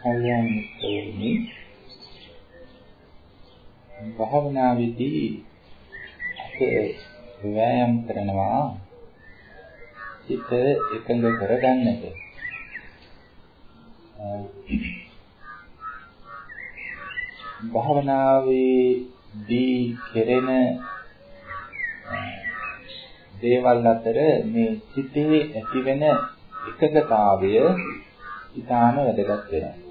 කල්යාණ මිත්‍රයනි භාවනාවේදී අප වෑයම් කරනවා හිත එකඟ කරගන්නට භාවනාවේදී කෙරෙන දේවල් අතර මේ සිතේ ඇතිවෙන එකඟතාවය ඉතාම වැදගත් වෙනවා.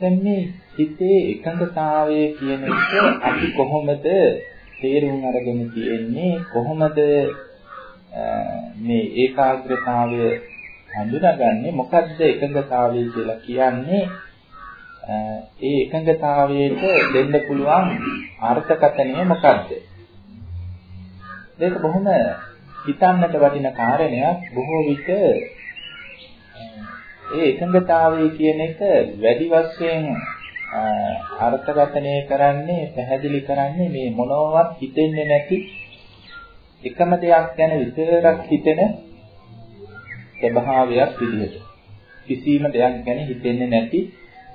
දැන් මේ සිතේ එකඟතාවය කියන එක අපි කොහොමද තේරුම් අරගෙන තියෙන්නේ? කොහොමද මේ ඒකාග්‍රතාවය හඳුනාගන්නේ? මොකද්ද එකඟතාවය කියලා කියන්නේ? ඒ එකඟතාවයට දෙන්න පුළුවන් අර්ථකථනය මොකද්ද? මේක බොහොම හිතන්නට වටින කාරණයක්. බොහෝ විට ඒ එකඟතාවය කියන එක වැඩි වශයෙන් අර්ථකථනය කරන්නේ පැහැදිලි කරන්නේ මේ මොනවත් හිතෙන්නේ නැති එකම දෙයක් ගැන විතරක් හිතෙන ස්වභාවයක් විදිහට. කිසිම දෙයක් ගැන හිතෙන්නේ නැති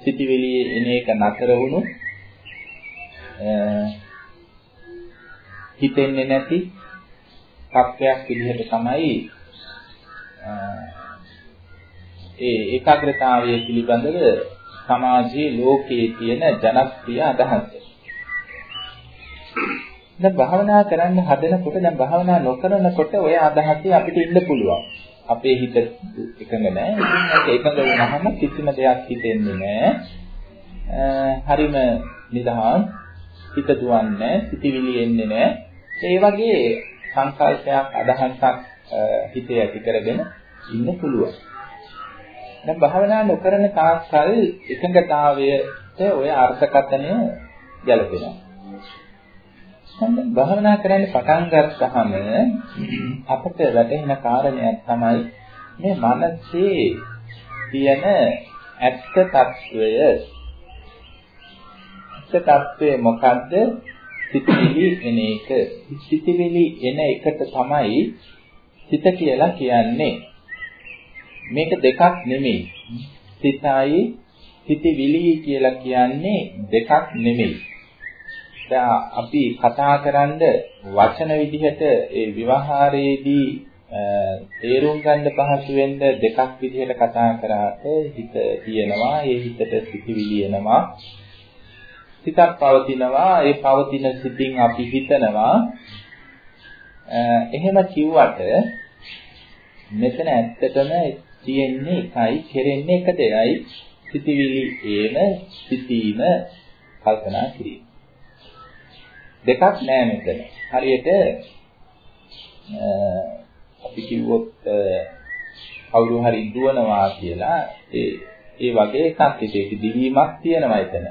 සිටිවිලි එන එක නතර වුණු හිතෙන්නේ නැති තත්වයක් විදිහට තමයි ඒ ඒකාග්‍රතාවය පිළිබඳව සමාජයේ ලෝකයේ තියෙන ජනප්‍රිය අදහස. දැන් භාවනා කරන්න හදනකොට දැන් භාවනා නොකරනකොට ඔය අදහසේ අපිට ඉන්න පුළුවන්. අපේ හිත එකඟ නැහැ. ඉතින් ඒක එකඟ වුණාම කිසිම දෙයක් හිතෙන්නේ නැහැ. හරිම නිදහස් හිත දුවන්නේ, සිතිවිලි එන්නේ නැහැ. ඒ වගේ සංකල්පයක් අදහසක් හිතේ ඇති කරගෙන ඉන්න පුළුවන්. දැන් භාවනා නොකරන තාක්කල් එකඟතාවයට ඔය අර්ථකථනය ගැලපෙනවා. දැන් භාවනා කරන්න පටන් ගත්තාම අපට වැටහෙන කාරණයක් තමයි මේ මනසේ තියෙන ඇත්ත తත්වය ඇත්ත తත්වය මොකද්ද? සිතිවිලි එන එක. සිතිවිලි එන එකට තමයි සිත කියලා කියන්නේ. මේක දෙකක් නෙමෙයි. සිතයි සිතවිලි කියලා කියන්නේ දෙකක් නෙමෙයි. දැන් අපි කතා කරන්ද වචන විදිහට ඒ විවහාරයේදී තේරුම් ගන්න පහසු වෙන්න දෙකක් විදිහට කතා කරාට හිත තියෙනවා ඒ හිතට සිතවිලි එනවා සිතක් පවතිනවා ඒ පවතින සිතින් අපි හිතනවා එහෙම කිව්වට මෙතන ඇත්තටම තියෙන්නේ එකයි කෙරෙන්නේ එක දෙයයි. සිතිවිලි ඒම සිතීම කල්පනා කිරීම. දෙකක් නෑ මෙතන. හරියට අපි කිව්වොත් කවුරු හරි දුවනවා කියලා ඒ ඒ වගේ එකක් ඒක දිවීමක් තියෙනවා එතන.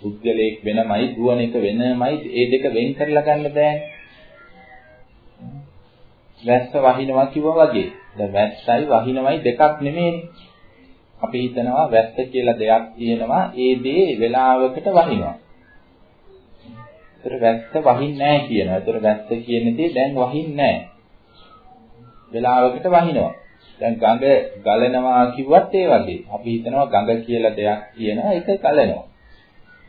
පුද්ගලයෙක් වෙනමයි දුවන එක වෙනමයි ඒ දෙක වෙන් කරලා ගන්න බෑනේ. වැස්ස වහිනවා කිව්වා වගේ. දැන් වැස්සයි වහිනවයි දෙකක් නෙමෙයිනේ. අපි හිතනවා වැස්ස කියලා දෙයක් තියෙනවා ඒ දේ වෙලාවකට වහිනවා. ඒතර වැස්ස වහින්නේ නැහැ කියනවා. ඒතර වැස්ස කියන දේ දැන් වහින්නේ නැහැ. වෙලාවකට වහිනවා. දැන් ගඟ ගලනවා කිව්වත් ඒ වගේ. අපි හිතනවා ගඟ කියලා දෙයක් තියෙනවා ඒක ගලනවා.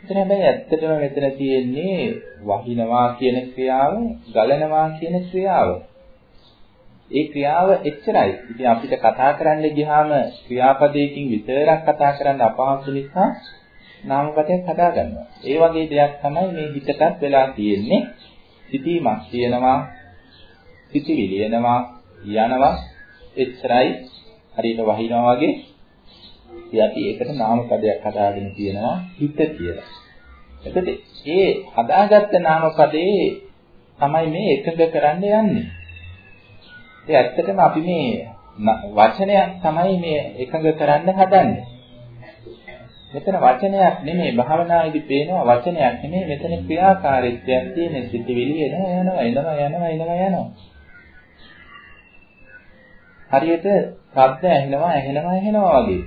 එතන හැබැයි ඇත්තටම මෙතන තියෙන්නේ වහිනවා කියන ක්‍රියාව, ගලනවා කියන ක්‍රියාව. ඒ ක්‍රියාව එච්චරයි. ඉතින් අපිට කතා කරන්න ගියාම ක්‍රියාපදයකින් විතරක් කතා කරන්න අපහසු නිසා නාමපදයක් හදා ගන්නවා. ඒ වගේ දෙයක් තමයි මේ හිතටත් වෙලා තියෙන්නේ. සිටීමක් තියෙනවා, සිටිවිලි එනවා, යනවා, එච්චරයි. හරියට වහිනවා වගේ. ඉතින් අපි ඒකට නාමපදයක් හදාගෙන තියෙනවා හිත කියලා. එතකොට ඒ හදාගත්ත නාමපදේ තමයි මේ එකඟ කරන්න යන්නේ. ඒ ඇත්තටම අපි මේ වචනයක් තමයි මේ එකඟ කරන්න හදන්නේ. මෙතන වචනයක් නෙමෙයි භාවනාවේදී පේනවා වචනයක් නෙමෙයි මෙතන ක්‍රියාකාරීත්වයක් තියෙන සිතිවිලි එනවා යනවා එනවා යනවා එනවා යනවා. හරියට ශබ්ද ඇහෙනවා ඇහෙනවා ඇහෙනවා වගේ.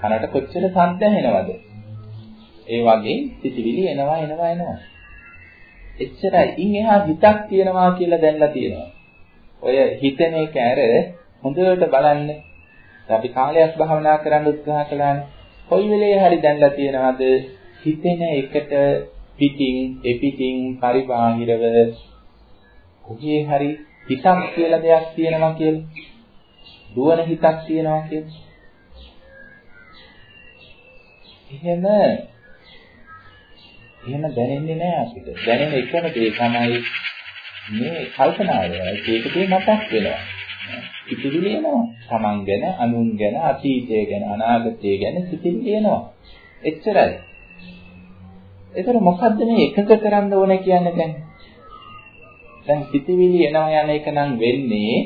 කනට කොච්චර ශබ්ද ඇහෙනවද? ඒ වගේ සිතිවිලි එනවා එනවා එනවා. එච්චරයි. ඉන් එහා හිතක් තියෙනවා කියලා දැනලා තියෙනවා. ඔය හිතන එක ඇර හොඳට බලන්න අපි කාලයක් භාවනා කරන්න උත්සාහ කළානේ. කොයි වෙලේ හරි දැන්ලා තියෙනවද හිතෙන එකට පිටින් එපිටින් පරිබාහිරව කොහේ හරි හිතක් කියලා දෙයක් තියෙනවා කියලා. දුවන හිතක් තියෙනවා කියලා. එහෙම එහෙම දැනෙන්නේ නැහැ අපිට. දැනෙන එකම දේ තමයි මේ කල්පනාව. ඒකේ මතක් වෙනවා. සිතිවිලි එනවා. Taman ගැන, අනුන් ගැන, අතීතය ගැන, අනාගතය ගැන සිතිවිලි එනවා. එච්චරයි. ඒතර මොකද්ද මේ එකක කරන්න ඕන කියන්නේ දැන්? දැන් සිතිවිලි එනවා යන එක නම් වෙන්නේ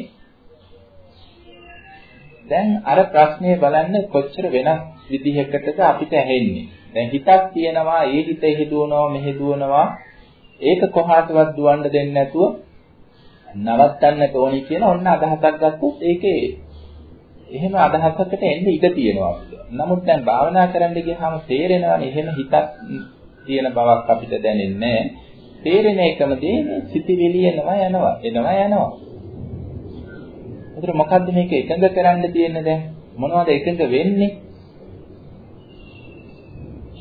දැන් අර ප්‍රශ්නේ බලන්න කොච්චර වෙනස් විදිහකටද අපිට ඇහෙන්නේ. දැන් හිතක් තියෙනවා, ඒ හිත හිදුවනවා, මෙහෙ දුවනවා. ඒක කොහාටවත් දුවන්න දෙන්නේ නැතුව නවත්තන්නට ඕනි කියන ඔන්න අදහසක් ගත්තොත් ඒකේ එහෙම අදහසකට එන්න ඉඩ තියෙනවා නමුත් දැන් භාවනා කරන්න ගියාම තේරෙනවානේ එහෙම හිතක් තියෙන බවක් අපිට දැනෙන්නේ තේරෙන එකම දේ සිතිවිලි එනවා යනවා එනවා යනවා. ඒතර මොකද්ද මේක එකඟ කරන්න තියෙන්නේ දැන්? මොනවද එකඟ වෙන්නේ?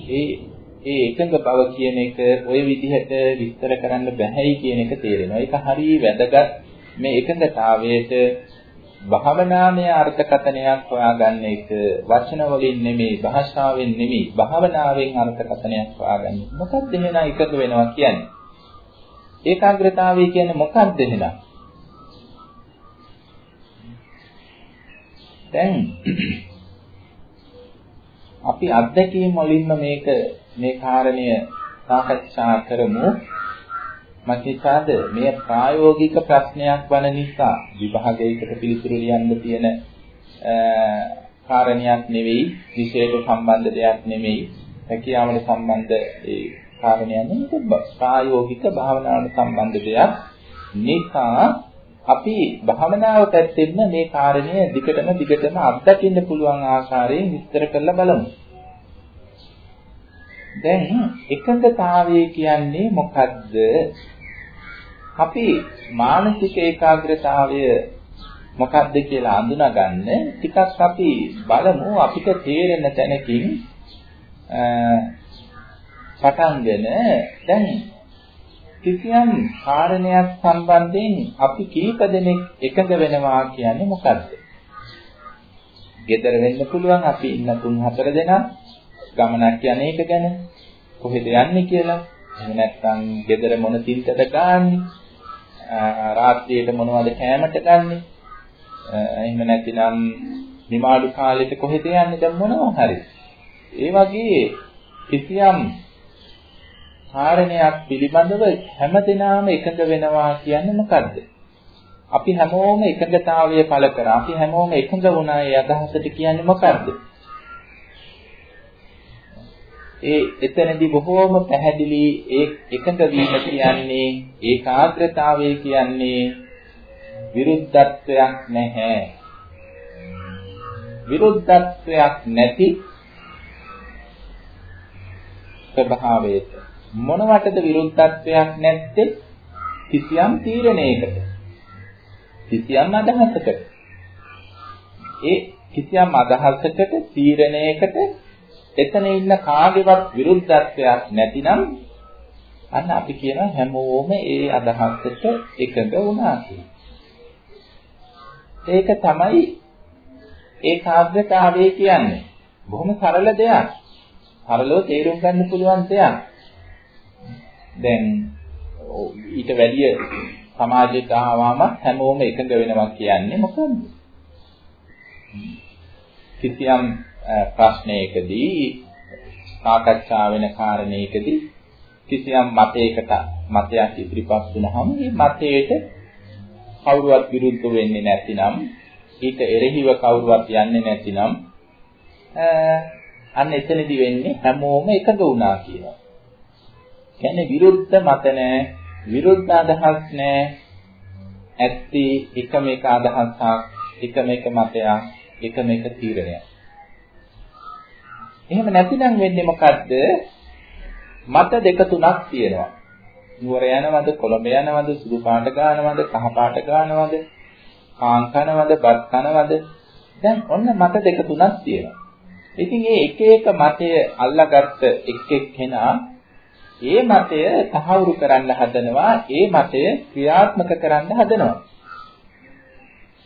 ඒ ඒ එකඟ බව කියන එක ওই විදිහට විස්තර කරන්න බැහැයි කියන එක තේරෙනවා. ඒක හරිය වැදගත් මේ එකඟතාවයට භාවනාමය අර්ථකථනයක් හොයාගන්න එක වචන වලින් නෙමෙයි භාෂාවෙන් නෙමෙයි භාවනාවෙන් අර්ථකථනයක් හොයාගන්න. මොකක්ද එහෙනම් එකතු වෙනවා කියන්නේ? ඒකාග්‍රතාවය කියන්නේ මොකක්ද එහෙනම්? දැන් අපි අත්දැකීම් වලින්ම මේක මේ කාරණය සාකච්ඡා කරමු. මතිසාද මේ ප්‍රායෝගික ප්‍රශ්නයක් වන නිසා විභාගයකට පිළිතුරු ලියන්න තියෙන කාරණයක් නෙවෙයි විශේෂ සම්බන්ධ දෙයක් නෙවෙයි හැකියාවට සම්බන්ධ ඒ කාරණයක් නෙවෙයි ප්‍රායෝගික භාවනාවට සම්බන්ධ දෙයක් නිසා අපි භාවනාව පැත්තෙන්න මේ කාරණය දිගටම දිගටම අත්දකින්න පුළුවන් ආකාරයෙන් විස්තර කරලා බලමු. දැන් එකඟතාවය කියන්නේ මොකද්ද? අපි මානසික ඒකාග්‍රතාවය මොකක්ද කියලා අඳුනගන්න ටිකක් අපි බලමු අපිට තේරෙන තැනකින් පටන්ගෙන දැන් කිසියම් කාරණයක් සම්බන්ධයෙන් අපි කීප දෙනෙක් එකඟ වෙනවා කියන්නේ මොකද්ද? ගෙදර වෙන්න පුළුවන් අපි ඉන්න 3 4 දෙනා ගමනක් යන එක ගැන කොහෙද යන්නේ කියලා. එහෙම නැත්නම් ගෙදර මොන තින්තද ගාන්නේ? රාත්‍රියේට මොනවද කෑමට ගන්නෙ? එහෙම නැතිනම් නිමාඩු කාලෙට කොහෙද යන්නේ දැන් මොනවා හරි. ඒ වගේ කිසියම් කාරණයක් පිළිබඳව හැමදෙනාම එකඟ වෙනවා කියන්නේ මොකද්ද? අපි හැමෝම එකඟතාවය පළ කරා. අපි හැමෝම එකඟ වුණා ඒ අදහසට කියන්නේ මොකද්ද? ඒ එතනදී බොහෝම පැහැදිලි ඒ එකඟ වීම කියන්නේ ඒකාග්‍රතාවය කියන්නේ විරුද්ධත්වයක් නැහැ. විරුද්ධත්වයක් නැති ස්වභාවයට මොනවටද විරුද්ධත්වයක් නැත්තේ කිසියම් තීරණයකට කිසියම් අදහසකට ඒ කිසියම් අදහසකට තීරණයකට එතන ඉන්න කාගේවත් විරුද්ධත්වයක් නැතිනම් අන්න අපි කියන හැමෝම ඒ අදහසට එකඟ වුණා ඒක තමයි ඒකාග්‍රතාවය කියන්නේ. බොහොම සරල දෙයක්. සරලව තේරුම් ගන්න පුළුවන් දෙයක්. දැන් ඊට වැඩිය සමාජයට ආවම හැමෝම එකඟ වෙනවා කියන්නේ මොකද්ද? කිසියම් ප්‍රශ්නයකදී සාකච්ඡා වෙන කාරණයකදී කිසියම් මතයකට මතයක් ඉදිරිපත් වුණාම මේ මතයට කවුරුවත් විරුද්ධ වෙන්නේ නැතිනම් ඊට එරෙහිව කවුරුවත් යන්නේ නැතිනම් අන්න එතනදි වෙන්නේ හැමෝම එකඟ වුණා කියනවා. කියන්නේ විරුද්ධ මත නැහැ, විරුද්ධ අදහස් නැහැ. ඇත්ති එකම එක අදහසක්, එකම එක මතයක්, එකම එක තීරණයක්. එහෙම නැතිනම් වෙන්නේ මොකද්ද? මත දෙක තුනක් තියෙනවා. නුවර යනවද, කොළඹ යනවද, සුදු පාට ගන්නවද, කහ පාට ගන්නවද, කාං කනවද, බත් කනවද, දැන් ඔන්න මත දෙක තුනක් තියෙනවා. ඉතින් මේ එක එක මතය අල්ලාගත්ත එක් එක් කෙනා ඒ මතය තහවුරු කරන්න හදනවා, ඒ මතය ක්‍රියාත්මක කරන්න හදනවා.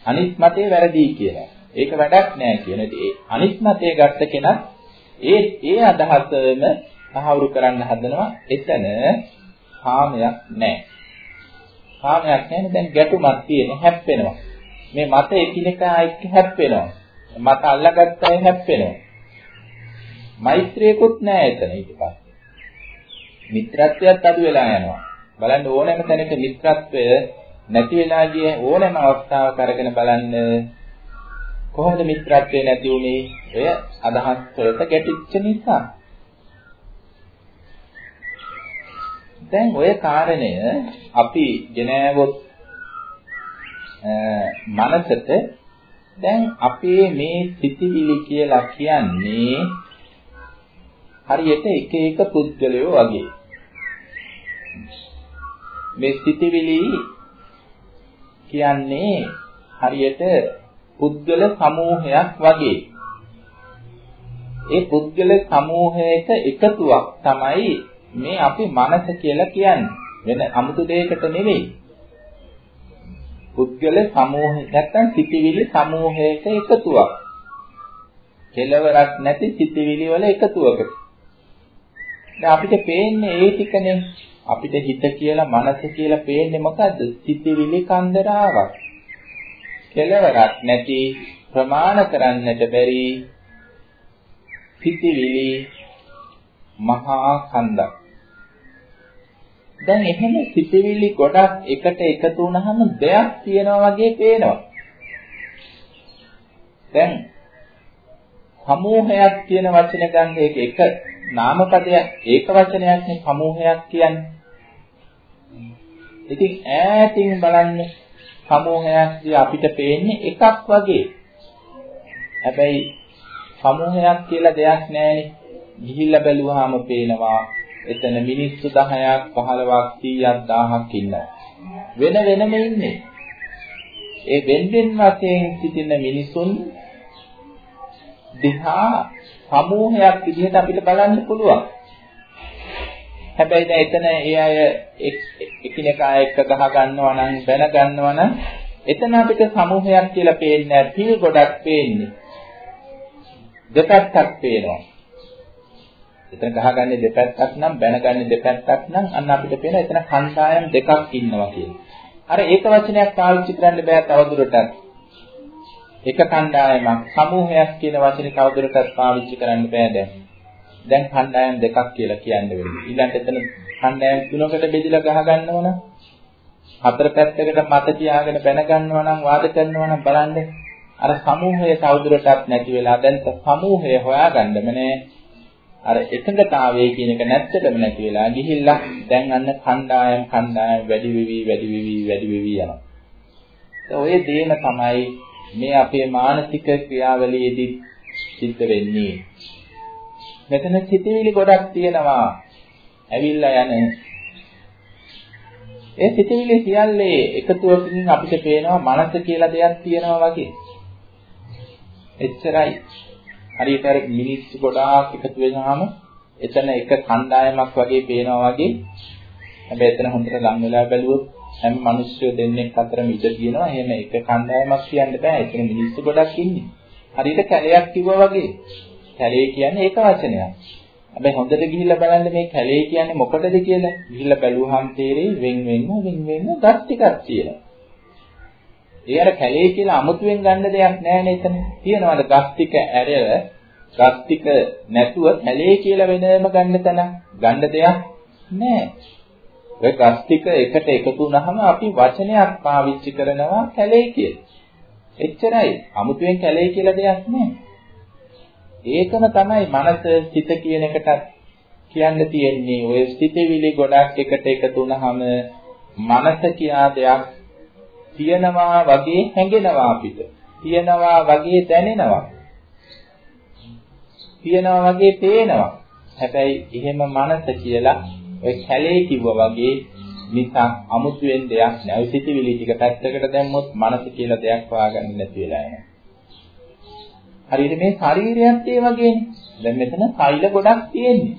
අනිත් මතේ වැරදි කියලා. ඒක වැඩක් නෑ කියන. ඒ අනිත් මතේ ගත්ත කෙනා ඒ ඒ අදහසම තහවුරු කරන්න හදනවා. එතන කාමයක් නෑ. කාමයක් නෑනේ දැන් ගැටුමක් තියෙන හැප්පෙනවා. මේ මත එකිනෙකා එක්ක හැප්පෙනවා. මත අල්ලගත්ත අය හැප්පෙනවා. මෛත්‍රියකුත් නෑ එතන ඊට පස්සේ. මිත්‍රත්වයක් අඩු වෙලා යනවා. බලන්න ඕනෑම තැනක මිත්‍රත්වය නැති වෙලා ගිය ඕනෑම අවස්ථාවක අරගෙන බලන්න කොහොමද මිත්‍රත්වය නැති වුනේ? එය අදහස් වලට ගැටිච්ච නිසා. දැන් ওই කාරණය අපි ගෙනෑවොත් මනසට දැන් අපේ මේ සිතිවිලි කියලා කියන්නේ හරියට එක එක පුද්ගලයෝ වගේ. මේ සිතිවිලි කියන්නේ හරියට පුද්ගල සමූහයක් වගේ. ඒ පුද්ගල සමූහයක එකතුවක් තමයි මේ අපි මනස කියලා කියන්නේ. වෙන 아무තු දෙයකට නෙවෙයි. පුද්ගල සමූහයක් නැත්නම් සිතිවිලි සමූහයක එකතුවක්. කෙලවරක් නැති සිතිවිලි වල එකතුවකට. දැන් අපිට පේන්නේ ඒ ටිකනේ. අපිට හිත කියලා මනස කියලා පේන්නේ මොකද්ද? සිතිවිලි කන්දරාවක්. කෙලවරක් නැති ප්‍රමාණ කරන්නට බැරි සිතිවිලි මහා කන්දක්. දැන් එහෙම සිතිවිලි ගොඩක් එකට එකතු වුනහම දෙයක් තියෙනවා වගේ පේනවා. දැන් සමූහයක් කියන වචන ගන්න එක එක නාමපදයක් ඒක වචනයක් නේ සමූහයක් කියන්නේ. ඉතින් ඈතින් බලන්න සමූහයක් අපිට පේන්නේ එකක් වගේ. හැබැයි සමූහයක් කියලා දෙයක් නැහැනේ. ගිහිල්ලා බැලුවාම පේනවා එතන මිනිස්සු 10ක් 15ක් 30ක් 1000ක් ඉන්නවා. වෙන වෙනම ඉන්නේ. ඒ වෙන වෙන වශයෙන් සිටින මිනිසුන් දිහා සමූහයක් විදිහට අපිට බලන්න පුළුවන්. හැබැයි දැන් එතන ඒ අය එකිනෙකා එක්ක ගහ ගන්නවා නම් බැන ගන්නවා නම් එතන අපිට සමූහයක් කියලා පේන්නේ නැහැ. පිල් ගොඩක් පේන්නේ. දෙපැත්තක් පේනවා. එතන ගහගන්නේ දෙපැත්තක් නම් බැනගන්නේ දෙපැත්තක් නම් අන්න අපිට පේන එතන කණ්ඩායම් දෙකක් ඉන්නවා කියලා. අර ඒක වචනයක් පාවිච්චි කරන්න බෑ තවදුරටත්. එක කණ්ඩායමක් සමූහයක් කියන වචනේ තවදුරටත් පාවිච්චි කරන්න බෑ දැන්. දැන් කණ්ඩායම් දෙකක් කියලා කියන්න වෙන්නේ. ඊළඟට එතන කණ්ඩායම් තුනකට බෙදලා ගහ ගන්නවනම් හතර පැත්තකට මත තියාගෙන බැන ගන්නවා නම් වාද කරනවා නම් බලන්න අර සමූහය තවදුරටත් නැති වෙලා දැන් සමූහය හොයාගන්නම නෑ අර එකඟතාවය කියන එක නැත්තටම නැති වෙලා ගිහිල්ලා දැන් අන්න කණ්ඩායම් කණ්ඩායම් වැඩි වෙවි වැඩි වෙවි වැඩි වෙවි යනවා. ඔය දේම තමයි මේ අපේ මානසික ක්‍රියාවලියේදී සිද්ධ වෙන්නේ. මෙතන සිතිවිලි ගොඩක් තියෙනවා. ඇවිල්ලා යන ඒ සිතිවිලි සියල්ලේ එකතුවකින් අපිට පේනවා මනස කියලා දෙයක් තියෙනවා වගේ. එච්චරයි. හරියට අර මිනිස්සු ගොඩාක් එකතු වෙනාම එතන එක කණ්ඩායමක් වගේ පේනවා වගේ. හැබැයි එතන හොඳට ලං වෙලා බැලුවොත් හැම මිනිස්සු දෙන්නෙක් අතරම ඉඳ තියෙනවා. එහෙම එක කණ්ඩායමක් කියන්න බෑ. එතන මිනිස්සු ගොඩක් ඉන්නේ. හරියට කැලයක් කිව්වා වගේ. කැලේ කියන්නේ ඒක වචනයක්. හැබැයි හොඳට ගිහිල්ලා බලන්න මේ කැලේ කියන්නේ මොකටද කියලා. ගිහිල්ලා බැලුවාම තේරෙයි වෙන් වෙන්න වෙන් වෙන්න ගස් ටිකක් තියෙනවා. ඒ අර කැලේ කියලා අමුතුවෙන් ගන්න දෙයක් නැහැ නේද එතන. තියනවාද ගස් ටික ඇරෙල ගස් ටික නැතුව කැලේ කියලා වෙනම ගන්න තැන ගන්න දෙයක් නැහැ. ඔය ගස් ටික එකට එකතු වුනහම අපි වචනයක් පාවිච්චි කරනවා කැලේ කියලා. එච්චරයි. අමුතුවෙන් කැලේ කියලා දෙයක් නැහැ. ඒකම තමයි මනස සිත කියන එකට කියන්න තියෙන්නේ. ඔය සිතවිලි ගොඩක් එකට එකතු වුනහම මනස කියා දෙයක් තියනවා වගේ හැඟෙනවා අපිට. තියනවා වගේ දැනෙනවා. තියනවා වගේ පේනවා. හැබැයි එහෙම මනස කියලා ඔය කැලේ කිව්වා වගේ නිසා අමුතුවෙන් දෙයක් නෑ. ඔය සිතිවිලි ටික පැත්තකට දැම්මොත් මනස කියලා දෙයක් හොයාගන්න නැති වෙලා යනවා. හරියට මේ ශරීරයත් ඒ වගේනේ. දැන් මෙතන සෛල ගොඩක් තියෙන්නේ.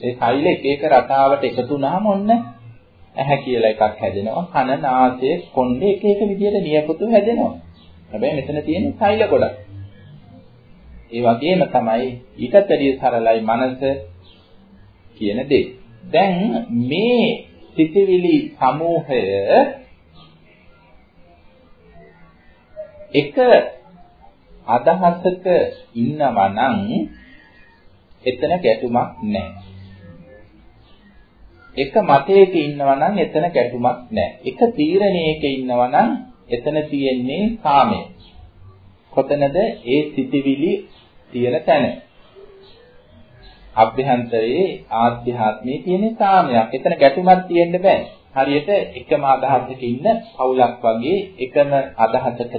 ඒ සෛල එක එක රටාවට එකතු වුනහම ඔන්න ඇහැ කියලා එකක් හැදෙනවා. කන, නාසය, කොණ්ඩේ එක එක විදියට නියපොතු හැදෙනවා. හැබැයි මෙතන තියෙන්නේ සෛල ගොඩක්. ඒ වගේම තමයි ඊටතරිය සරලයි මනස කියන දේ. දැන් මේ සිතිවිලි සමූහය එක අදහසක ඉන්නවා නම් එතන ගැටුමක් නැහැ. එක මතයක ඉන්නවා නම් එතන ගැටුමක් නැහැ. එක තීරණයක ඉන්නවා නම් එතන තියෙන්නේ කාමය. කොතනද ඒ සිටිවිලි තියෙන තැන? අභ්‍යන්තරයේ ආධ්‍යාත්මයේ තියෙන කාමයක්. එතන ගැටුමක් තියෙන්න බෑ. හරියට එකම අදහසක ඉන්න පවුලක් වගේ එකම අදහසක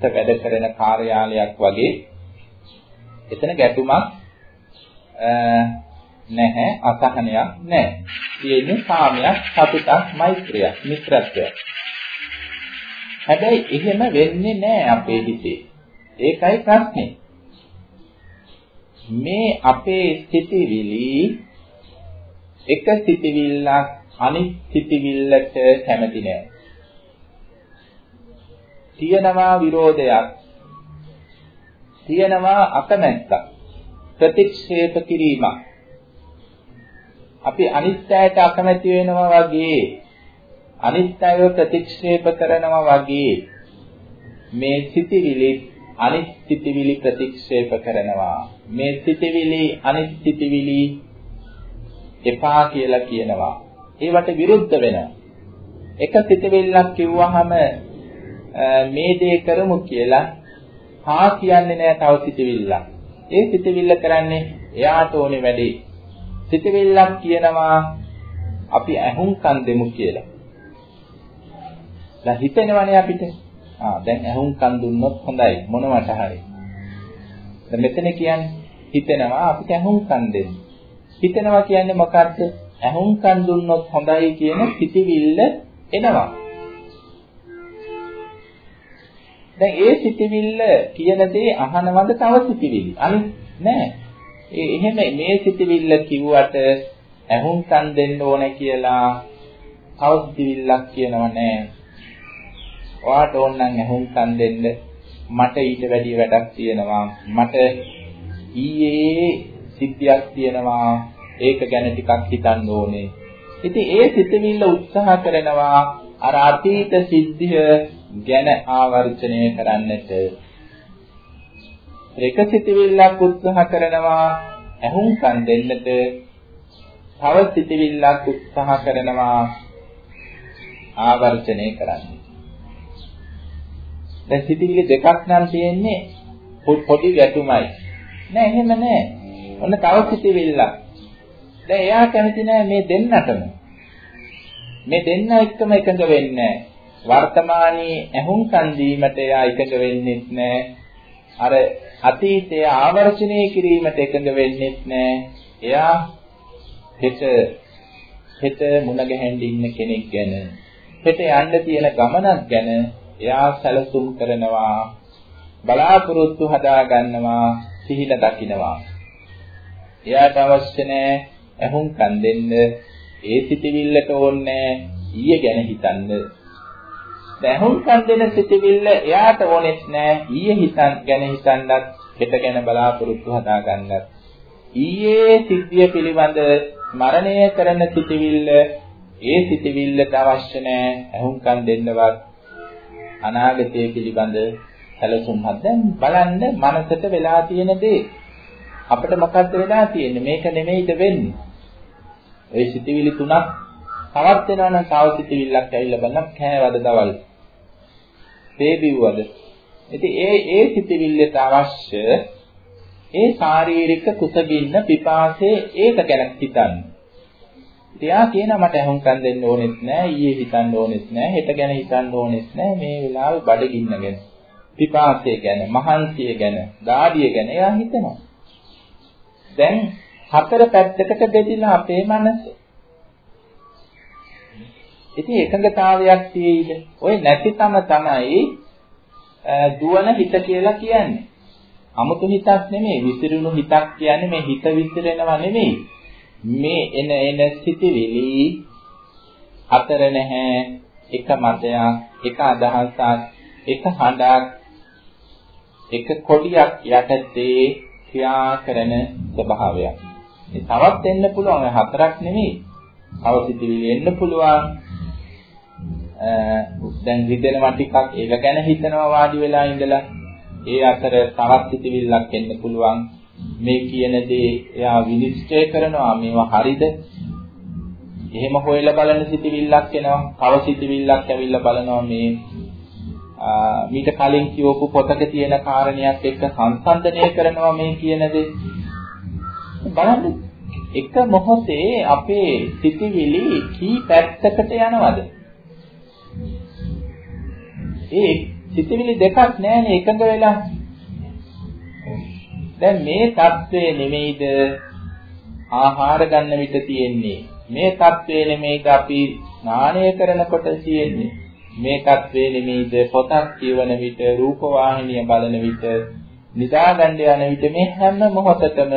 වැඩ කරන කාර්යාලයක් වගේ එතන ගැටුමක් නැහැ අසහනයක් නැහැ. තියෙන්නේ කාමයක්, සතුටක්, මෛත්‍රියක්, මිත්‍රත්වයක්. හැබැයි එහෙම වෙන්නේ නැහැ අපේ හිතේ. ඒකයි ප්‍රශ්නේ. මේ අපේ සිතිවිලි එක සිතිවිල්ලක් අනිත් සිතිවිල්ලට කැමති නෑ. තියෙනවා විරෝධයක්. තියෙනවා අකමැත්තක්. ප්‍රතික්ෂේප කිරීමක්. අපි අනිත්‍යයට අකමැති වෙනවා වගේ අනිත්‍යව ප්‍රතික්ෂේප කරනවා වගේ මේ සිතිවිලි අනිත් සිතිවිලි ප්‍රතික්ෂේප කරනවා මේ සිතිවිලි අනිත් සිතිවිලි එපා කියලා කියනවා ඒවට විරුද්ධ වෙනවා එක සිතිවිල්ලක් කිව්වහම මේ දේ කරමු කියලා හා කියන්නේ නැහැ තව සිතිවිල්ලක් ඒ සිතිවිල්ල කරන්නේ එයාට ඕනේ වැඩේ සිතිවිල්ලක් කියනවා අපි ඇහුම්කන් දෙමු කියලා දැන් හිතෙනවනේ අපිට ආ දැන් ඇහුම්කන් දුන්නොත් හොඳයි මොනවට හරි. දැන් මෙතන කියන්නේ හිතෙනවා අපිට ඇහුම්කන් දෙන්න. හිතෙනවා කියන්නේ මොකද්ද? ඇහුම්කන් දුන්නොත් හොඳයි කියන සිතිවිල්ල එනවා. දැන් ඒ සිතිවිල්ල කියන දේ අහනවද තව සිතිවිලි? අනිත් නෑ. ඒ එහෙම මේ සිතිවිල්ල කිව්වට ඇහුම්කන් දෙන්න ඕනේ කියලා තව සිතිවිල්ලක් කියනව නෑ. ඔයාට ඕනනම් ඇහුම්කන් දෙන්න මට ඊට වැඩි වැඩක් තියෙනවා මට ඊයේ සිද්ධියක් තියෙනවා ඒක ගැන ටිකක් හිතන්න ඕනේ ඉතින් ඒ සිතවිල්ල උත්සාහ කරනවා අර අතීත සිද්ධිය ගැන ආවර්ජනය කරන්නට එක සිතවිල්ලක් උත්සාහ කරනවා ඇහුම්කන් දෙන්නට තව සිතවිල්ලක් උත්සාහ කරනවා ආවර්ජනය කරන්න දැන් සිතිවිලි දෙකක් නම් තියෙන්නේ පොඩි ගැටුමයි. නෑ එහෙම නෑ. ඔන්න තව සිතිවිල්ලක්. දැන් එයා කැමති නෑ මේ දෙන්නටම. මේ දෙන්න එක්කම එකඟ වෙන්නේ වර්තමානයේ ඇහුම්කන් දීමට එයා එකඟ වෙන්නේ නැහැ. අර අතීතය ආවර්ජනය කිරීමට එකඟ වෙන්නේ නැහැ. එයා හෙට හෙට මුණ ගැහෙන්න ඉන්න කෙනෙක් ගැන හෙට යන්න තියෙන ගමනක් ගැන එයා සැලසුම් කරනවා බලාපොරොත්තු හදා ගන්නවා සිහින දකින්නවා එයාට අවශ්‍ය නැහැ ඇහුම්කන් දෙන්න ඒ සිටිවිල්ලට ඕනේ ඊයේ ගැන හිතන්න දැහුම්කන් දෙන සිටිවිල්ල එයාට ඕනෙත් නැහැ ඊයේ හිතන් ගැන හිතන්නත් හෙට ගැන බලාපොරොත්තු හදා ගන්නත් ඊයේ සිද්ධිය පිළිබඳ මරණය කරන සිටිවිල්ල ඒ සිටිවිල්ලට අවශ්‍ය නැහැ ඇහුම්කන් දෙන්නවත් අනාගතය පිළිබඳ සැලසුම් හද දැන් බලන්න මනසට වෙලා තියෙන දේ. අපිට මොකද්ද වෙලා තියෙන්නේ? මේක නෙමෙයිද වෙන්නේ. ඒ සිතිවිලි තුනක් තවත් වෙනවා නම් තව සිතිවිල්ලක් ඇවිල්ලා බලන්න කෑවද දවල්. තේබිව්වද ඉතින් ඒ ඒ සිතිවිල්ලට අවශ්‍ය ඒ ශාරීරික කුසගින්න පිපාසයේ ඒක ගැන හිතන්න. එයා කියනවා මට අහුම්කම් දෙන්න ඕනෙත් නෑ ඊයේ හිතන්න ඕනෙත් නෑ හෙට ගැන හිතන්න ඕනෙත් නෑ මේ වෙලාවේ බඩගින්න ගැන. පිපාසය ගැන මහන්සිය ගැන දාඩිය ගැන එයා හිතනවා. දැන් හතර පැත්තකට බෙදිලා අපේ මනස. ඉතින් එකඟතාවයක් තියෙයිද ඔය නැතිතම තමයි දුවන හිත කියලා කියන්නේ 아무තු හිතක් නෙමෙයි විසිරුණු හිතක් කියන්නේ මේ හිත විසිරෙනවා නෙමෙයි. මේ එන එන සිටිවිලි අතර නැහැ එක මතයක් එක අදහසක් එක හඬක් එක කොඩියක් යටතේ ක්‍රියා කරන ස්වභාවයක්. මේ තවත් එන්න පුළුවන් හතරක් නෙමෙයි. අවසිතිවිලි එන්න පුළුවන්. දැන් හිතෙනවා ටිකක් ඒක ගැන හිතනවා වාඩි වෙලා ඉඳලා ඒ අතර තවත් සිතිවිල්ලක් එන්න පුළුවන්. මේ කියන දේ එයා විනිශ්චය කරනවා මේවා හරිද? එහෙම හොයලා බලන සිතිවිල්ලක් එනවා. තව සිතිවිල්ලක් ඇවිල්ලා බලනවා මේ මීට කලින් කියවපු පොතක තියෙන කාරණයක් එක්ක සංසන්දනය කරනවා මේ කියන දේ. බලන්න. එක මොහොතේ අපේ සිතිවිලි කී පැත්තකට යනවද? ඒ සිතවිලි දෙකක් නැහැනේ එකඟ වෙලා. දැන් මේ தત્ත්වය නෙමෙයිද ආහාර ගන්න විට තියෙන්නේ. මේ தત્ත්වය නෙමෙයිද අපි ස්නානය කරනකොට තියෙන්නේ. මේ தત્ත්වය නෙමෙයිද පොතක් කියවන විට රූප වාහිනිය බලන විට නිදාගන්න යන විට මේ හැම මොහොතකම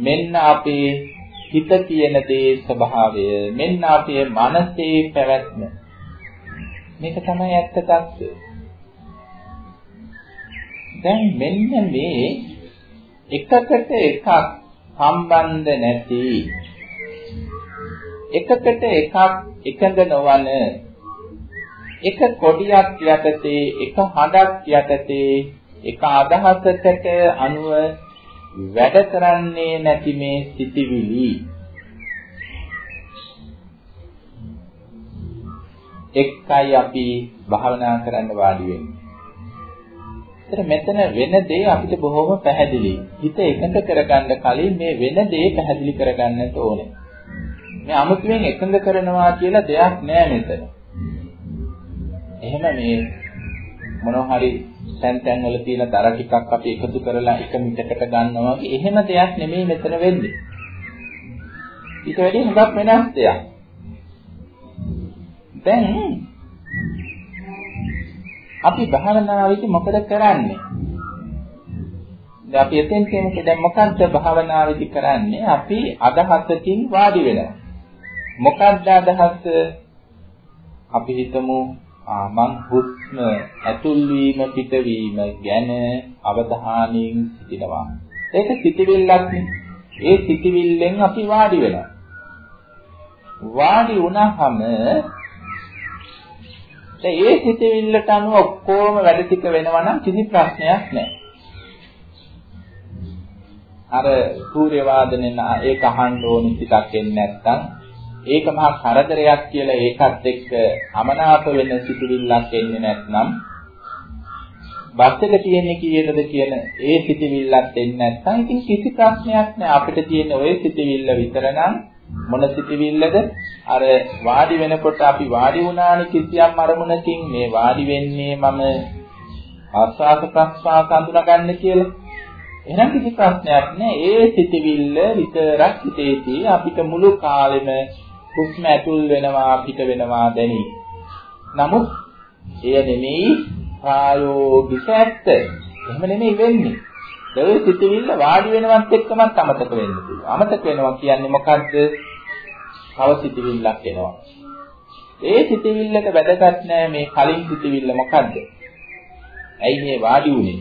මෙන්න අපේ හිත කියන දේ ස්වභාවය මෙන්න අපේ මනසේ පැවැත්ම මේක තමයි ඇත්ත తත්වය. දැන් මෙන්න මේ එකකට එකක් සම්බන්ධ නැති එකකට එකක් එකඟ නොවන එක කොඩියක් යටතේ එක හඬක් යටතේ එක අදහසකට අනුව වැඩ කරන්නේ නැති මේ සිටිවිලි එක්කයි අපි භාවනා කරන්න වාඩි වෙන්නේ. ඒතර මෙතන වෙන දේ අපිට බොහොම පැහැදිලි. හිත එකඟ කරගන්න කලින් මේ වෙන දේ පැහැදිලි කරගන්නට ඕනේ. මේ අමුතුවෙන් එකඟ කරනවා කියලා දෙයක් නෑ මෙතන. එහෙම මේ මොනවා හරි තැන් තැන් වල තියෙන දර ටිකක් අපි එකතු කරලා එක මිටකට ගන්නවා වගේ එහෙම දෙයක් නෙමෙයි මෙතන වෙන්නේ. ඊට වැඩි හුඟක් වෙනස් දෙයක්. දැන් අපි භාවනාවේදී මොකද කරන්නේ? දැන් අපි එතෙන් කියන්නේ දැන් මොකද්ද භාවනාවේදී කරන්නේ? අපි අදහසකින් වාඩි වෙනවා. මොකද්ද අදහස? අපි හිතමු මං හුස්ම ඇතුල් වීම පිටවීම ගැන අවධානයෙන් සිටිනවා. ඒක සිටිවිල්ලක් නේ. ඒ සිටිවිල්ලෙන් අපි වාඩි වෙනවා. වාඩි වුණාම දැන් ඒ සිතවිල්ලට අනුව ඔක්කොම වැඩ ටික වෙනවා නම් කිසි ප්‍රශ්නයක් නැහැ. අර සූර්ය වාදනෙන ඒක අහන්න ඕනි ටිකක් එන්නේ නැත්නම් ඒක මහා කරදරයක් කියලා ඒකත් එක්ක අමනාප වෙන සිතවිල්ලක් එන්නේ නැත්නම් බස් එක තියෙන්නේ කීයටද කියන ඒ සිතවිල්ලක් එන්නේ නැත්නම් ඉතින් කිසි ප්‍රශ්නයක් නැහැ අපිට තියෙන ওই සිතවිල්ල විතර නම් මොන සිටිවිල්ලද අර වාඩි වෙනකොට අපි වාඩි වුණානේ කිසියම් අරමුණකින් මේ වාඩි වෙන්නේ මම ආස්වාද ප්‍රස්වාස අඳුනගන්න කියලා එහෙනම් කිසි ප්‍රශ්නයක් නෑ ඒ සිටිවිල්ල විතරක් හිතේදී අපිට මුළු කාලෙම හුස්ම ඇතුල් වෙනවා පිට වෙනවා දැනි. නමුත් එය නෙමෙයි ප්‍රායෝගික ඇත්ත. එහෙම නෙමෙයි වෙන්නේ. ඒ සිතිවිල්ල වාඩි වෙනවත් එක්කමත් අමතක වෙන්න පුළුවන්. අමතක වෙනවා කියන්නේ මොකද්ද? තව සිතිවිල්ලක් එනවා. ඒ සිතිවිල්ලට වැදගත් නෑ මේ කලින් සිතිවිල්ල මොකද්ද? ඇයි මේ වාඩි වුනේ?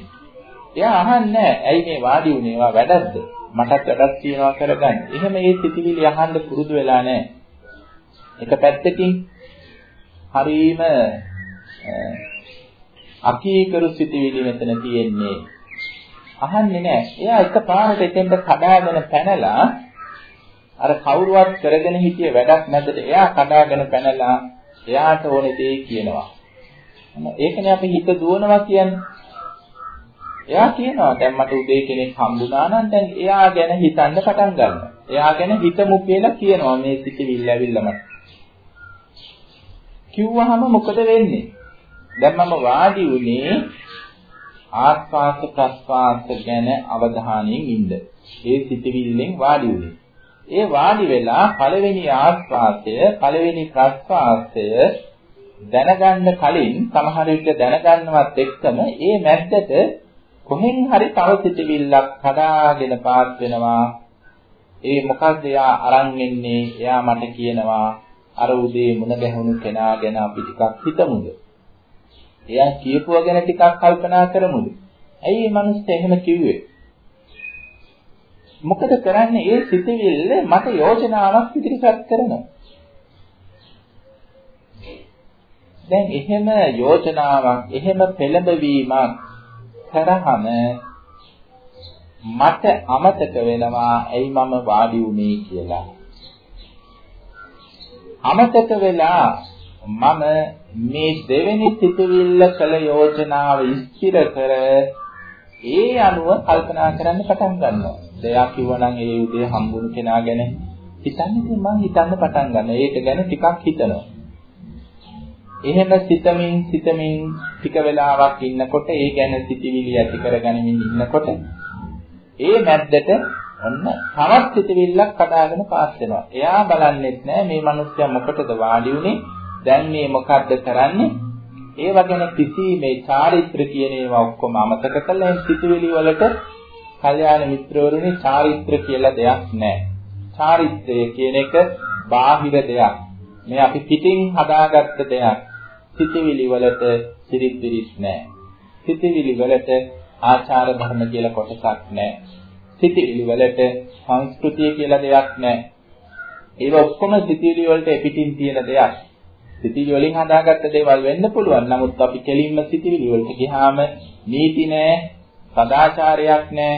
එයා අහන්නේ ඇයි මේ වාඩි වුනේ? ඒවා වැඩක්ද? මටත් වැඩක් තියනවා කරගන්න. එහෙම මේ සිතිවිලි අහන්න පුරුදු වෙලා නෑ. එක පැත්තකින් හරීම අකීකරු සිතිවිලි මෙතන තියෙන්නේ අහන්නේ නැහැ. එයා එකපාරට එතෙන්ට කඩාගෙන පැනලා අර කවුරුවත් කරගෙන හිටිය වැඩක් නැද්ද එයා කඩාගෙන පැනලා එයාට ඕනේ දේ කියනවා. ඒකනේ අපි හිත දුවනවා කියන්නේ. එයා කියනවා දැන් මට උදේ කෙනෙක් හම්බුණා නම් දැන් එයා ගැන හිතන්න පටන් ගන්නවා. එයා ගැන හිතමු කියලා කියනවා මේ සිතිවිල්ල ඇවිල්ලා මට. කිව්වහම මොකද වෙන්නේ? දැන් මම වාඩි උනේ ආස්වාස ප්‍රස්වාස ගැන අවධානයෙන් ඉන්න. ඒ සිතවිල්ලෙන් වාඩි උනේ. ඒ වාඩි වෙලා පළවෙනි ආස්වාසය පළවෙනි ප්‍රස්වාසය දැනගන්න කලින් සමහර විට දැනගන්නවත් එක්කම ඒ මැද්දට කොහෙන් හරි තව සිටිවිල්ලක් හදාගෙන පාත් වෙනවා. ඒ මොකද්ද යා අරන් එන්නේ? එයා මට කියනවා අර උදේ මුණ ගැහුණු කෙනා ගැන අපි ටිකක් හිතමුද? එයා කියපුවා ගැන ටිකක් කල්පනා කරමුද? ඇයි මේ මිනිස්සු එහෙම කිව්වේ? මොකද කරන්නේ? ඒ සිටිවිල්ල මට යෝජනාවක් ඉදිරිපත් කරනවා. දැන් එහෙම යෝජනාවක්, එහෙම පෙළඹවීමක් කරාම මට අමතක වෙනවා ඇයි මම වාඩි වුනේ කියලා. අමතක වෙලා මම මේ දෙවෙනි සිතුවිල්ල කළ යෝජනාව ස්ථිර කර ඒ අනුව කල්පනා කරන්න පටන් ගන්නවා. දෙයක් කිව්වනම් ඒ උදේ හම්බුණු කෙනා ගැන හිතන්නේ ඉතින් මම හිතන්න පටන් ගන්නවා. ඒක ගැන ටිකක් හිතනවා. එහෙම සිතමින් සිතමින් ටික වෙලාවක් ඉන්නකොට ඒ ගැන සිතිවිලි ඇති කරගනිමින් ඉන්නකොට ඒ මැද්දට ඔන්න තවත් සිතිවිල්ලක් කඩාගෙන පාස් වෙනවා. එයා බලන්නෙත් නෑ මේ මිනිස්සයා මොකටද වාඩි උනේ? දැන් මේ මොකද්ද කරන්නේ? ඒ වගේන කිසි මේ චාරිත්‍ර කියන ඒවා ඔක්කොම අමතක කරලා මේ සිතිවිලි වලට කල්යාණ මිත්‍රවරුනි චාරිත්‍ර කියලා දෙයක් නෑ. චාරිත්‍රය කියන එක බාහිර දෙයක්. මේ අපි පිටින් හදාගත්ත දෙයක්. සිතිවිලි වලට සිරිත් පිරිස් නෑ. සිතිවිලි වලට ආචාර ධර්ම කියලා කොටසක් නෑ. සිතිවිලි වලට සංස්කෘතිය කියලා දෙයක් නෑ. ඒක ඔක්කොම සිතිවිලි වලට පිටින් තියෙන දෙයක්. සිතිවිලි වලින් හදාගත්ත දේවල් වෙන්න පුළුවන්. නමුත් අපි කෙලින්ම සිතිවිලි වලට ගියාම නීති නෑ, සදාචාරයක් නෑ,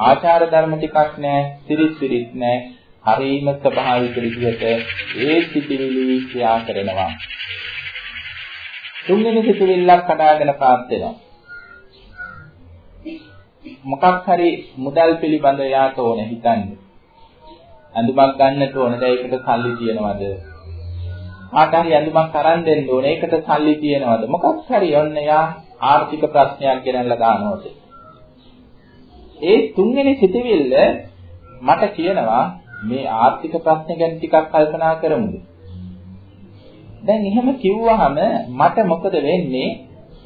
ආචාර ධර්ම ටිකක් නෑ, සිරිත් සිරිත් නෑ. හරීම ස්වභාවික විදිහට ඒ සිතිවිලි ක්‍රියා කරනවා. තුන්වෙනි සිතිවිල්ලක් කඩාගෙන පාත් වෙනවා. මොකක් හරි මුදල් පිළිබඳ යාට ඕනේ හිතන්නේ. ඇඳුමක් ගන්නට ඕනේ දැන් ඒකට සල්ලි තියනවද? කාට හරි ඇඳුමක් අරන් දෙන්න ඕනේ ඒකට සල්ලි තියනවද? මොකක් හරි ඔන්න යා ආර්ථික ප්‍රශ්නයක් ගෙනල්ලා දානවද? ඒ තුන්වෙනි සිතිවිල්ල මට කියනවා මේ ආර්ථික ප්‍රශ්න ගැන ටිකක් කල්පනා කරමුද? දැන් එහෙම කිව්වහම මට මොකද වෙන්නේ?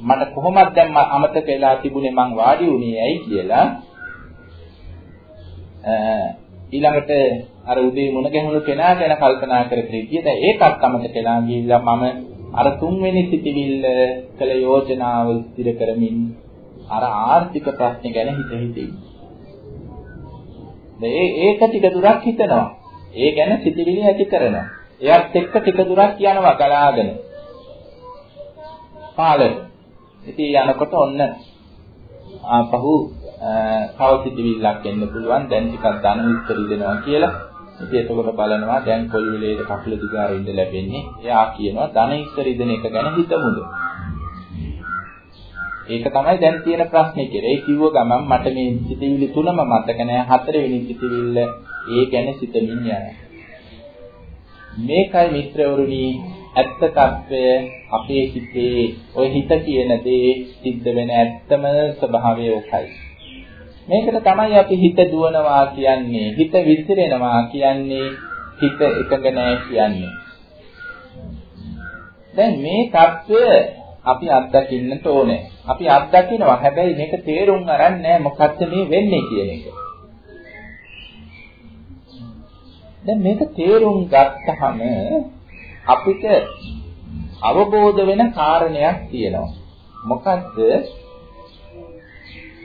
මට කොහොමද දැන් අමතක වෙලා තිබුණේ මං වාඩි වුණේ ඇයි කියලා ඊළඟට අර උදේ මුණ ගැහුණු කෙනා ගැන කල්පනා කර කර ඉතිය දැන් ඒකත් අමතක වෙලා ගිහිල්ලා මම අර තුන්වෙනි සිටිවිල්ල කළ යෝජනාව ස්ථිර කරමින් අර ආර්ථික ප්‍රශ්න ගැන හිත හිතේ මේ ඒක ටික දුරක් හිතනවා. ඒ ගැන සිතිවිලි ඇති කරනවා. එයත් එක්ක ටික දුරක් යනවා ගලාගෙන. පාලට. ඉතින් යනකොට ඔන්න ආපහු කව සිතිවිල්ලක් එන්න පුළුවන්. දැන් ටිකක් ධන විස්තර දෙනවා කියලා. ඉතින් එතකොට බලනවා දැන් කොයි වෙලේද කකුල දිගාරින්න ලැබෙන්නේ. එයා කියනවා ධන විස්තර දෙන එක ගැන හිතමුද? ඒක තමයි දැන් තියෙන ප්‍රශ්නේ කියලා. ඒ කිව්ව ගමන් මට මේ සිතිවිලි තුනම මතක නෑ. හතරවෙනි සිතිවිල්ල ඒ ගැන සිතමින් යනවා. මේකයි මිත්‍රවරුනි ඇත්ත తත්වය අපේ හිතේ ඔය හිත කියන දේ සිද්ධ වෙන ඇත්තම ස්වභාවය ඔකයි. මේකට තමයි අපි හිත දුවනවා කියන්නේ. හිත විසිරෙනවා කියන්නේ හිත එකඟ නැහැ කියන්නේ. දැන් මේ தত্ত্বය අපි අත්දකින්නට ඕනේ. අපි අත්දකිනවා හැබැයි මේක තේරුම් අරන් නැහැ මොකද්ද මේ වෙන්නේ කියන එක. දැන් මේක තේරුම් ගත්තහම අපිට අවබෝධ වෙන කාරණයක් තියෙනවා. මොකද්ද?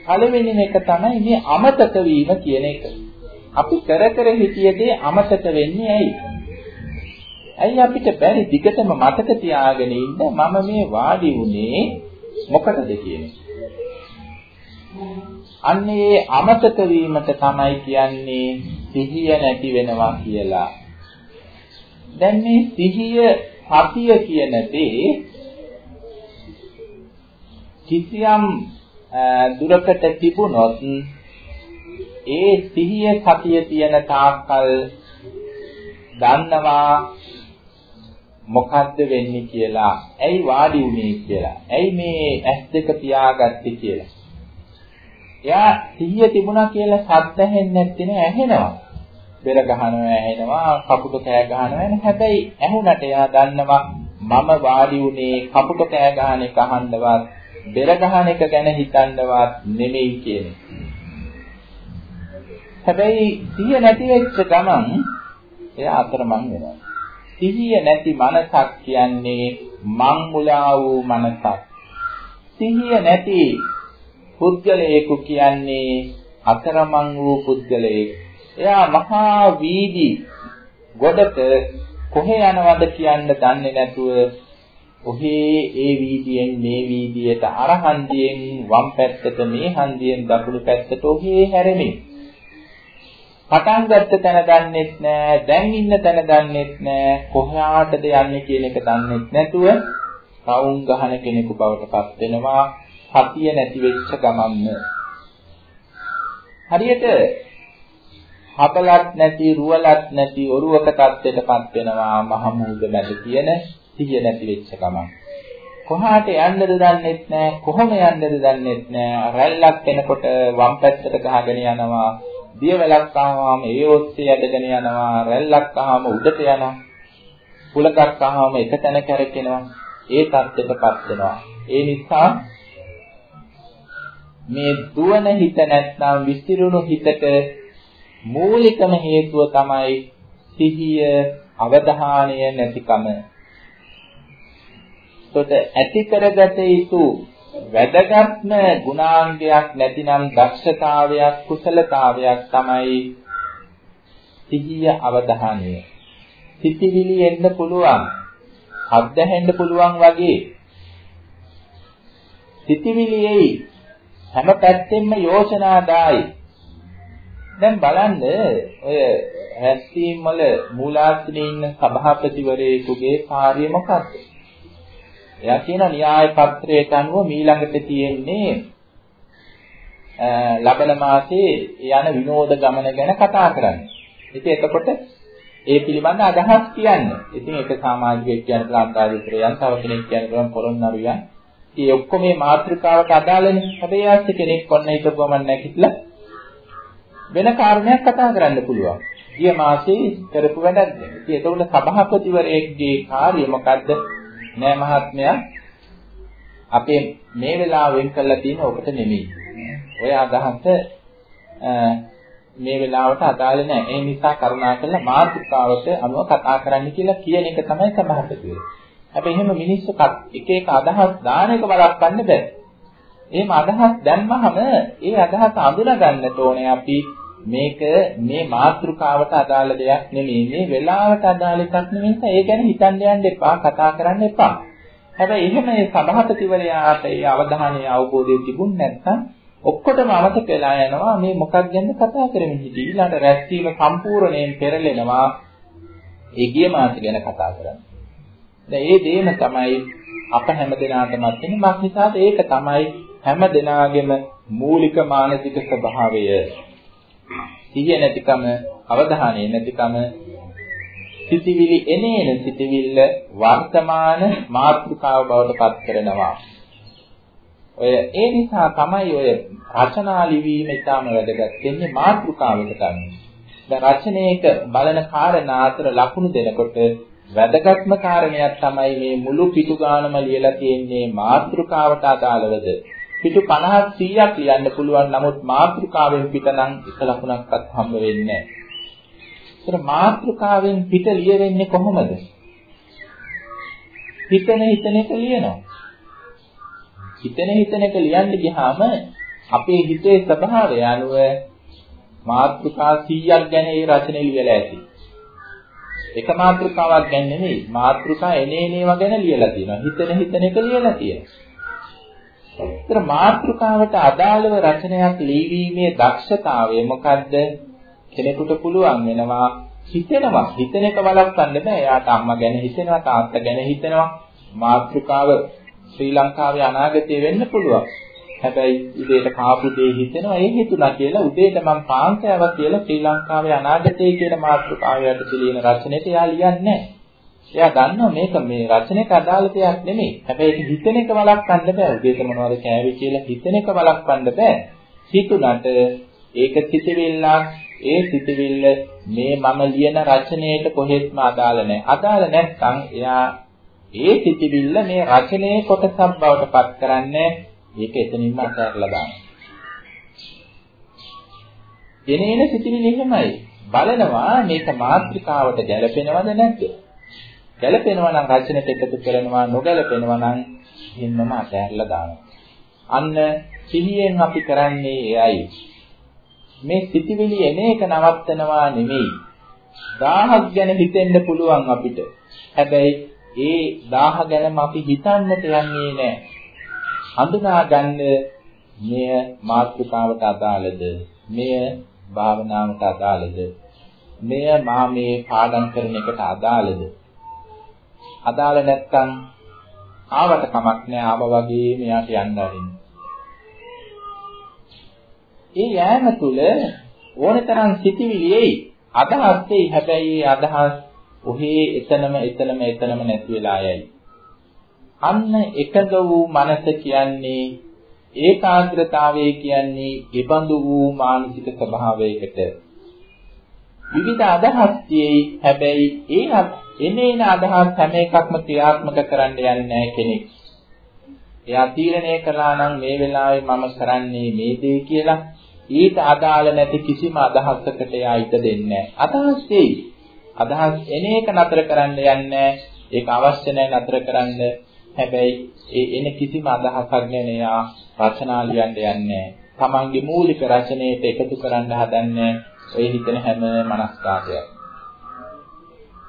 පළවෙනි එක තමයි මේ අමතක වීම කියන එක. අපි කර කර හිතියදී අමතක වෙන්නේ ඇයි? ඇයි අපිට බැරි දිගටම මතක තියාගෙන ඉන්න මම මේ වාඩි වුණේ මොකටද කියන්නේ. අන්නේ අමතක වීමට තමයි කියන්නේ සිහිය නැති වෙනවා කියලා. දැන් මේ සිහිය සතිය කියන දේ කිසියම් දුරකට තිබුණොත් ඒ සිහිය සතිය තියෙන තාක්කල් දන්නවා මොකද්ද වෙන්නේ කියලා. ඇයි වාඩි වුනේ කියලා. ඇයි මේ S2 පියාගත්තේ කියලා. එයා සිහිය තිබුණා කියලා ශබ්ද ඇහෙන්නේ නැත්තේ නේ ඇහෙනවා. බෙර ගහනවා ඇහෙනවා, කපුට කෑ ගහනවා එන හැබැයි ඇහුණට එයා දන්නවා මම වාඩි වුනේ කපුට කෑ ගහන එක අහන්නවත් බෙර ගහන එක ගැන හිතන්නවත් නෙමෙයි කියන්නේ. හැබැයි සිහිය නැති වෙච්ච ගමන් එයා අතරමං වෙනවා. සිහිය නැති මනසක් කියන්නේ මං මුලා වූ මනසක්. සිහිය නැති පුද්ගලයෙකු කියන්නේ අතරමං වූ පුද්ගලයෙක්. එයා මහා වීදි ගොඩට කොහෙ යනවද කියන්න දන්නේ නැතුව ඔහේ ඒ වීදියෙන් මේ වීදියට අර හන්දියෙන් වම් පැත්තට මේ හන්දියෙන් දකුණු පැත්තට ඔහේ හැරෙමින්. පටන් ගත්ත තැන දන්නෙත් නෑ දැන් ඉන්න තැන දන්නෙත් නෑ කොහාටද යන්නේ කියන එක දන්නෙත් නැතුව කවුන් ගහන කෙනෙකු බවට පත් වෙනවා සතිය නැති වෙච්ච ගමන්ම. හරියට හබලත් නැති රුවලත් නැති ඔරුවක තත්ත්වයටපත් වෙනවා මහ මුහුද මැද තියෙන සිහිය නැති වෙච්ච ගමන්. කොහාට යන්නද දන්නෙත් නෑ කොහොම යන්නද දන්නෙත් නෑ. රැල්ලක් එනකොට වම් පැත්තට ගහගෙන යනවා දියවැලක් ආවම ඒ ඔස්සේ යදගෙන යනවා රැල්ලක් ආවම උඩට යනවා කුලකක් ආවම එක තැන කැරකෙනවා. ඒ தත්ත්වයටපත් වෙනවා. ඒ නිසා මේ දුවන හිත නැත්නම් විසිරුණු හිතට මූලිකම හේතුව තමයි සිහිය අවධානය නැතිකම. එතකොට ඇති කරගත යුතු වැදගත්ම ගුණාංගයක් නැතිනම් දක්ෂතාවයක් කුසලතාවයක් තමයි සිහිය අවධානය. සිතිවිලි එන්න පුළුවන්. අත්දැහෙන්න පුළුවන් වගේ. සිතිවිලියේ හැම පැත්තෙම යෝජනාදායි. දැන් බලන්න ඔය රැස්වීම වල මූලාශ්‍රයේ ඉන්න සභාපතිවරයෙකුගේ කාර්යය මොකක්ද? එයා කියන න්‍යාය පත්‍රයට අනුව මීළඟට තියෙන්නේ ලබන මාසේ යන විනෝද ගමන ගැන කතා කරන්නේ. ඉතින් එතකොට ඒ පිළිබඳ අදහස් කියන්නේ. ඉතින් ඒක සමාජිකයෙක් කියන ලංකාවේ තව කෙනෙක් කියන පොරොන්නරුයන් ඒ ඔක්කොම මේ මාත්‍රිකාවට අදාළනේ. හැබැයි ආස්ත කෙනෙක් ඔන්න හිතපුවම නැගිටලා වෙන කාරණයක් කතා කරන්න පුළුවන්. ගිය මාසේ කරපු වැඩක් ගැන. ඉතින් ඒතකොට සභාපතිවරයෙක්ගේ කාර්යය මොකද්ද? නෑ මහත්මයා අපේ මේ වෙලාවෙන් කරලා තියෙන ඔකට නෙමෙයි. ඔය අදහස මේ වෙලාවට අදාළ නැහැ. ඒ නිසා කරුණාකරලා මාතෘකාවට අනුව කතා කරන්න කියලා කියන එක තමයි සභාපතිවරයා. හැබැයි එහෙම මිනිස්සු එක එක අදහස් දාන එක බලපන්න බෑ. එහෙම අදහස් දැම්මහම ඒ අදහස අඳුනගන්නට ඕනේ අපි මේක මේ මාතෘකාවට අදාළ දෙයක් නෙමෙයි මේ වෙලාවට අදාළ එකක් නෙමෙයි ඒ ගැන හිතන්න යන්න එපා කතා කරන්න එපා. හැබැයි එහෙම මේ සභාපතිවරයාට ඒ අවධානය අවබෝධය තිබුණ නැත්නම් ඔක්කොටම අමතක වෙලා යනවා මේ මොකක් ගැනද කතා කරමින් හිටියේ ඊළඟ රැස්වීම සම්පූර්ණයෙන් පෙරලෙනවා ඒ ගිය මාස ගැන කතා කරන්නේ. දැන් මේ දේම තමයි අප හැමදෙනාටම තියෙන මක් නිසාද ඒක තමයි හැමදෙනාගේම මූලික මානසික ස්වභාවය. සිහිය නැතිකම, අවධානය නැතිකම, සිතිවිලි එනේන සිතිවිල්ල වර්තමාන මාත්‍රිකාව බවට පත් කරනවා. ඔය ඒ නිසා තමයි ඔය රචනා ලිවීම ඉතාම වැදගත් වෙන්නේ මාත්‍රිකාවකට අනුව. දැන් රචනයේක බලන කාරණා අතර ලකුණු දෙනකොට වැදගත්ම කාරණයක් තමයි මේ මුළු පිටු ගානම ලියලා තියෙන්නේ මාත්‍රිකාවට අදාළවද පිටු 50ක් 100ක් ලියන්න පුළුවන් නමුත් මාත්‍රිකාවෙන් පිට නම් එක ලකුණක්වත් හම්බ වෙන්නේ නැහැ. ඒතර මාත්‍රිකාවෙන් පිට ලියෙන්නේ කොහොමද? හිතන හිතන එක ලියනවා. හිතන හිතන එක ලියන්න ගියාම අපේ හිතේ ස්වභාවය අනුව මාත්‍රිකා 100ක් ගැන ඒ රචනය ලියලා ඇති. එක මාත්‍රිකාවක් ගැන නෙමෙයි මාත්‍රිකා එනේ එනේවා ගැන ලියලා තියෙනවා. හිතන හිතන එක ලියලා තියෙනවා. ඒතර මාත්‍රිකාවට අදාළව රචනයක් ලියවීමේ දක්ෂතාවය මොකද්ද? කෙනෙකුට පුළුවන් වෙනවා හිතෙනවා. හිතන එක වළක්වන්න බෑ. එයාට අම්මා ගැන හිතෙනවා, තාත්තා ගැන හිතෙනවා. මාත්‍රිකාව ශ්‍රී ලංකාවේ අනාගතය වෙන්න පුළුවන්. හැබැයි උදේට කාපු දේ හිතෙනවා ඒ හිතුණා කියලා උදේට මම පාන් කෑවා කියලා ශ්‍රී ලංකාවේ අනාගතය කියන මාතෘකාවයට පිළින රචනෙට එයා ලියන්නේ එයා දන්නවා මේක මේ රචනෙට අදාළ දෙයක් නෙමෙයි. හැබැයි ඒක හිතෙන එක වළක්වන්න බෑ. උදේට මොනවද කෑවේ කියලා හිතෙන එක වළක්වන්න බෑ. හිතුණට ඒක සිතවිල්ලක් ඒ සිතවිල්ල මේ මම ලියන රචනයට කොහෙත්ම අදාළ නැහැ. අදාළ නැත්නම් එයා ඒ සිතවිල්ල මේ රචනයේ කොටසක් බවට පත් කරන්නේ ඒක එතනින්ම අතහැරලා දානවා. එනේන සිතිවිලි එහෙමයි. බලනවා මේක මාත්‍රිකාවට ගැලපෙනවද නැද්ද? ගැලපෙනවා නම් රචනෙට එකතු කරනවා නොගැලපෙනවා නම් හින්නම අතහැරලා දානවා. අන්න සිහියෙන් අපි කරන්නේ එයයි. මේ සිතිවිලි එන එක නවත්තනවා නෙමෙයි. 1000ක් ගැන හිතෙන්න පුළුවන් අපිට. හැබැයි ඒ 1000 ගැනම අපි හිතන්නට යන්නේ නැහැ. හඳුනා ගන්න මෙය මාත්‍රිකාවට අදාළද? මෙය භාවනාවට අදාළද? මෙය මා මේ පාඩම් කරන එකට අදාළද? අදාළ නැත්නම් ආවට කමක් නැහැ ආව වගේ මෙයාට යන්න ආරින්න. ඒ යෑම තුල ඕනතරම් සිටිවිලි එයි. අදහස් එයි. හැබැයි ඒ අදහස් ඔහේ එතනම එතනම එතනම නැති වෙලා යයි. අන්න එකඟ වූ මනස කියන්නේ ඒකාග්‍රතාවය කියන්නේ ඉබඳු වූ මානසික ස්වභාවයකට විවිධ අදහස් තියෙයි හැබැයි ඒ එනේන අදහස් හැම එකක්ම ක්‍රියාත්මක කරන්න යන්නේ නැහැ කෙනෙක්. එයා තීරණය කළා නම් මේ වෙලාවේ මම කරන්නේ මේ දේ කියලා ඊට අදාළ නැති කිසිම අදහසකට එයා ඉඩ දෙන්නේ නැහැ. අදහස් දෙයි. අදහස් එන එක නතර කරන්න යන්නේ ඒක අවශ්‍ය නැහැ නතර කරන්න. හැබැයි ඒ එන කිසිම අදහසක් ගැන එයා රචනා ලියන්න යන්නේ තමන්ගේ මූලික රචනයට එකතු කරන්න හදන්නේ ඔය හිතන හැම මනස්කාරයක්.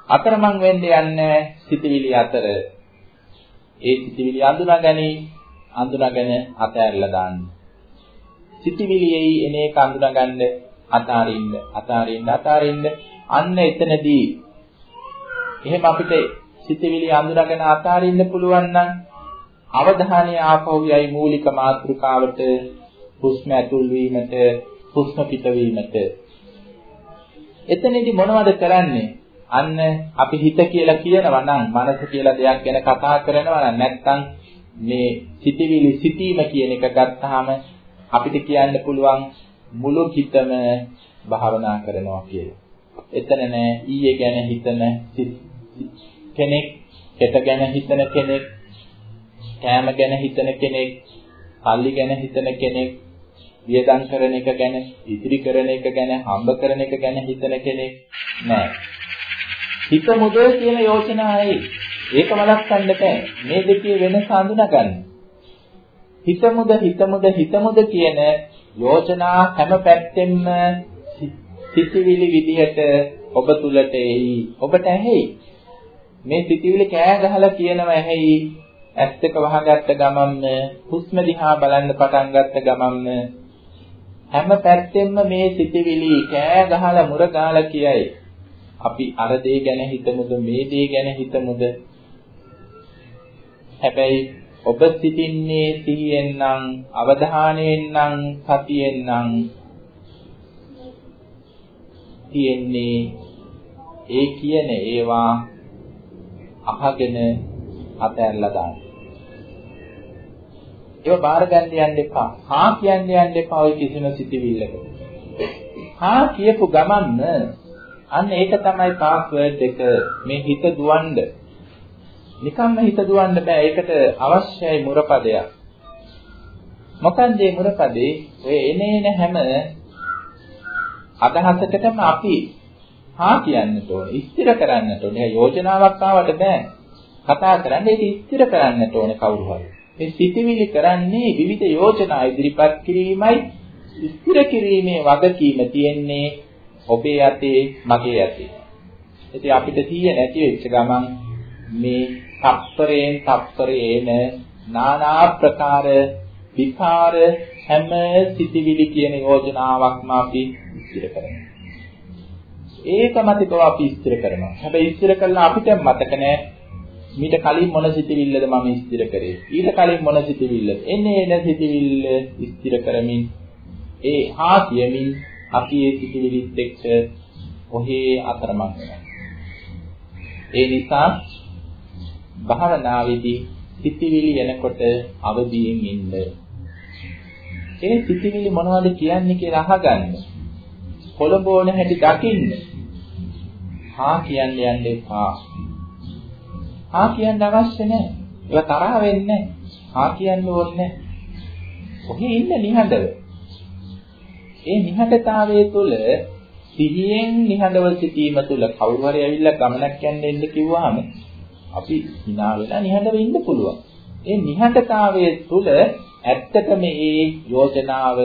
අතරමං වෙන්න යන්නේ සිතවිලි අතර. ඒ සිතවිලි අඳුනාගනි අඳුනාගෙන අතහැරලා දාන්න. සිතවිලියයි එන එක අඳුනාගන්න අතාරින්න අතාරින්න අතාරින්න අන්න එතනදී එහෙම අපිට සිතවිලි අඳුරගෙන අතාරින්න පුළුවන් නම් අවධානය ආපහු යයි මූලික මාතෘකාවට හුස්ම ඇතුල් වීමට හුස්ම පිට වීමට එතනදී මොනවද කරන්නේ අන්න අපි හිත කියලා කියනවා නම් මනස කියලා දෙයක් ගැන කතා කරනවා නම් නැත්නම් මේ සිතවිලි සිටීම කියන එක ගත්තාම අපිට කියන්න පුළුවන් මුළු හිතම භාවනා කරනවා කියලා. එතන නෑ ඊයේ ගැන හිතන කෙනෙක්, හෙට ගැන හිතන කෙනෙක්, කෑම ගැන හිතන කෙනෙක්, පල්ලි ගැන හිතන කෙනෙක්, වියදම් කරන එක ගැන, ඉතිරි කරන එක ගැන, හම්බ කරන එක ගැන හිතන කෙනෙක් නෑ. හිත මුදල් කියන යෝජනාවයි ඒක වළක්වන්න බෑ. මේ දෙකේ වෙනස අඳුනගන්න. හිතමුද හිතමුද හිතමුද කියන යෝජනා හැම පැත්තෙම සිතිවිලි විදිහට ඔබ තුලට එයි ඔබට ඇහෙයි මේ සිතිවිලි කෑ ගහලා කියනවා ඇහෙයි ඇස් දෙක වහගත්ත ගමන්ම හුස්ම දිහා බලන්න පටන් ගත්ත ගමන්ම හැම පැත්තෙම මේ සිතිවිලි කෑ ගහලා මුර ගහලා කියයි අපි අර දේ ගැන හිතමුද මේ දේ ගැන හිතමුද හැබැයි ඔබ සිටින්නේ සිහියෙන් නම් අවධානයෙන් නම් සතියෙන් නම් තියෙන්නේ ඒ කියන ඒවා අහගෙන අතහැරලා දාන්න. ඒව බාර ගන්න යන්න එපා. හා කියන්න යන්න එපා ඔය කිසිම සිතිවිල්ලකට. හා කියපු ගමන්ම අන්න ඒක තමයි පාස්වර්ඩ් එක මේ හිත දුවන්න නිකම්ම හිත දුවන්න බෑ. ඒකට අවශ්‍යයි මුරපදයක්. මොකන්ද මේ මුරපදේ? ඔය එනේන හැම අදහසකටම අපි හා කියන්නට ඕනේ. ස්ථිර කරන්නට ඕනේ. යෝජනාවක් ආවට බෑ. කතා කරන්න ඒක ස්ථිර කරන්නට ඕනේ කවුරු හරි. මේ සිතිවිලි කරන්නේ විවිධ යෝජනා ඉදිරිපත් කිරීමයි ස්ථිර කිරීමේ වගකීම තියෙන්නේ ඔබේ යතේ මගේ යතේ. ඉතින් අපිට තියෙ නැති වෙච්ච ගමන් මේ තප්පරයෙන් තප්පරේන নানা ප්‍රකාර විකාර හැම සිටිවිලි කියන යෝජනාවක්ම අපි ඉස්තිර කරනවා. ඒක මතකව අපි ඉස්තිර කරනවා. හැබැයි ඉස්තිර කළා අපිට මතක නෑ මීට කලින් මොන සිටිවිල්ලද මම ඉස්තිර කරේ. ඊට කලින් මොන සිටිවිල්ලද? එන්නේ එන සිටිවිල්ල ඉස්තිර කරමින් ඒ හා කියමින් අපි ඒ සිටිවිලිත් එක්ක ඔහේ අතරමං වෙනවා. ඒ නිසා භාවනාවේදී සිතිවිලි එනකොට අවදියෙන් ඉන්න. ඒ සිතිවිලි මොනවද කියන්නේ කියලා අහගන්න. කොළඹෝන හැටි දකින්න. හා කියන්න යන්න එපා. හා කියන්න අවශ්‍ය නැහැ. ඒක තරහ වෙන්නේ නැහැ. හා කියන්න ඕනේ නැහැ. ඔහි ඉන්න නිහඬව. ඒ නිහඬතාවයේ තුල සිහියෙන් නිහඬව සිටීම තුල කවුරු හරි ඇවිල්ලා ගමනක් යන්න එන්න කිව්වහම අපි hina වෙලා නිහඬව ඉන්න පුළුවන්. ඒ නිහඬතාවයේ තුල ඇත්තටම මේ යෝජනාව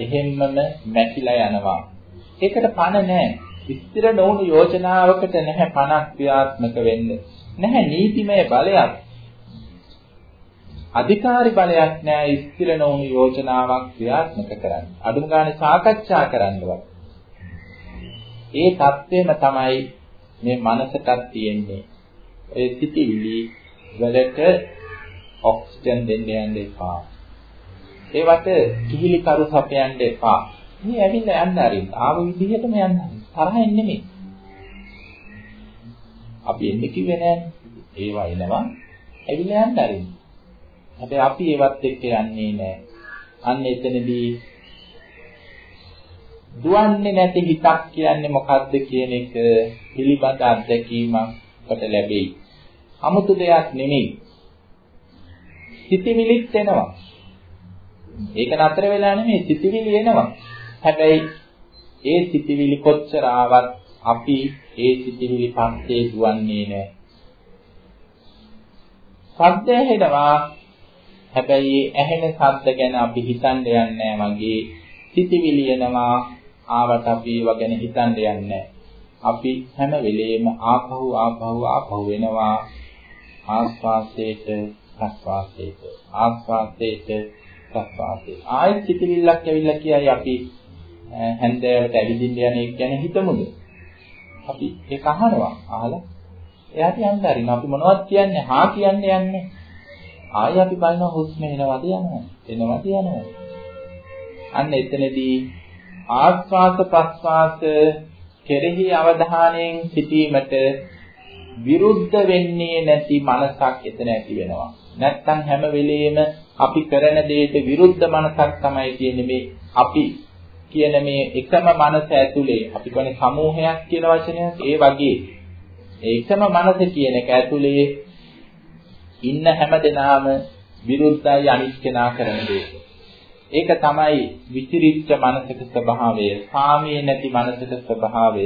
එහෙම්මම මැකිලා යනවා. ඒකට පණ නැහැ. ස්ථිර නොවුණු යෝජනාවකට නැහැ පණක් ක්‍රියාත්මක වෙන්න. නැහැ නීතිමය බලයක්. අධිකාරි බලයක් නැහැ ස්ථිර නොවුණු යෝජනාවක් ක්‍රියාත්මක කරන්න. අඩුම ගානේ සාකච්ඡා කරන්නවත්. ඒ தත්වෙම තමයි මේ මනසටත් තියෙන්නේ. ඒ සිටිවිලි වලට ඔක්සිජන් දෙන්න යන්න එපා. ඒවට කිහිලි කරු සපයන්න එපා. මේ ඇවිල්ලා යන්න ආරින් ආව විදිහටම යන්න. තරහින් නෙමෙයි. අපි එන්නේ කිව්වේ නෑනේ. ඒවා එනවා. ඇවිල්ලා යන්න ආරින්. හැබැයි අපි ඒවත් එක්ක යන්නේ නෑ. අන්න එතනදී දුවන්නේ නැති හිතක් කියන්නේ මොකද්ද කියන එක පිළිබඳ අත්දැකීමක් අපට ලැබෙයි. 아무තු දෙයක් නෙමෙයි. සිතිවිලිත් එනවා. ඒක නතර වෙලා නෙමෙයි සිතිවිලි එනවා. හැබැයි ඒ සිතිවිලි කොච්චර ආවත් අපි ඒ සිතිවිලි පස්සේ දුවන්නේ නැහැ. සද්ද ඇහෙනවා. හැබැයි ඇහෙන සද්ද ගැන අපි හිතන්න යන්නේ වගේ සිතිවිලි එනවා. ආවට අපි ඒව ගැන හිතන්න යන්නේ අපි හැම වෙලෙම ආපහු ආපහු ආපහු වෙනවා. ආස්වාසයට ප්‍රස්වාසයට ආස්වාසයට ප්‍රස්වාසයට. ආයෙත් සිතිවිල්ලක් ඇවිල්ලා කියයි අපි හැන්දෑවට ඇවිදින්න යන එක ගැන හිතමුද? අපි ඒක අහනවා. අහලා එයාට යන්න හරින අපි මොනවද කියන්නේ හා කියන්නේ යන්නේ. ආයෙ අපි බලනවා හුස්ම එනවද යනවද එනවද යනවද අන්න එතනදී ආස්වාස ප්‍රස්වාස කෙරෙහි අවධානයෙන් සිටීමට විරුද්ධ වෙන්නේ නැති මනසක් එතන ඇති වෙනවා. නැත්තම් හැම වෙලෙම අපි කරන දෙයට විරුද්ධ මනසක් තමයි කියන්නේ මේ අපි කියන මේ එකම මනස ඇතුලේ. අපි කියන්නේ සමූහයක් කියන වචනයක්. ඒ වගේ. ඒකම මනස කියන එක ඇතුලේ ඉන්න හැම දෙනාම විරුද්ධයි අනිත් කෙනා කරන දේ. ඒක තමයි විචිරිච්ච මනසක ස්වභාවය, සාමයේ නැති මනසක ස්වභාවය.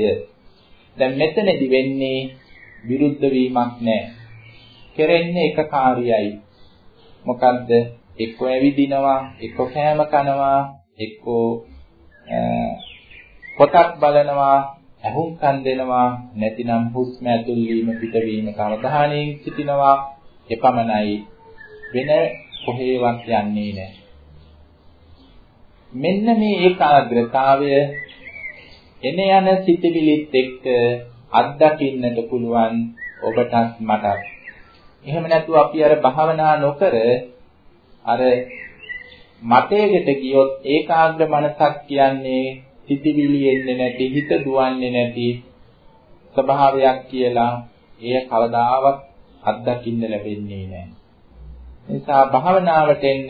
දැන් මෙතනදි වෙන්නේ විරුද්ධ වීමක් නැහැ. කෙරෙන්නේ එක කාර්යයයි. මොකද්ද? එක්ක ඇවිදිනවා, එක්ක කෑම කනවා, එක්ක පොතක් බලනවා, ඇහුම්කන් දෙනවා, නැතිනම් හුස්ම ඇතුල් වීම පිටවීම කවදාහණයෙන් සිටිනවා. එපමණයි වෙන කොහේවත් යන්නේ නැහැ. මෙන්න මේ ඒකාග්‍රතාවය එන යන සිතවිලිත් එක්ක අත්දකින්නට පුළුවන් ඔබටත් මටත්. එහෙම නැතුව අපි අර භාවනා නොකර අර මතයකට ගියොත් ඒකාග්‍ර මනසක් කියන්නේ සිතවිලි එන්නේ නැති හිත දුවන්නේ නැති ස්වභාවයක් කියලා එය කවදාවත් අත්දකින්න ලැබෙන්නේ නැහැ. නිසා භාවනාවට එන්න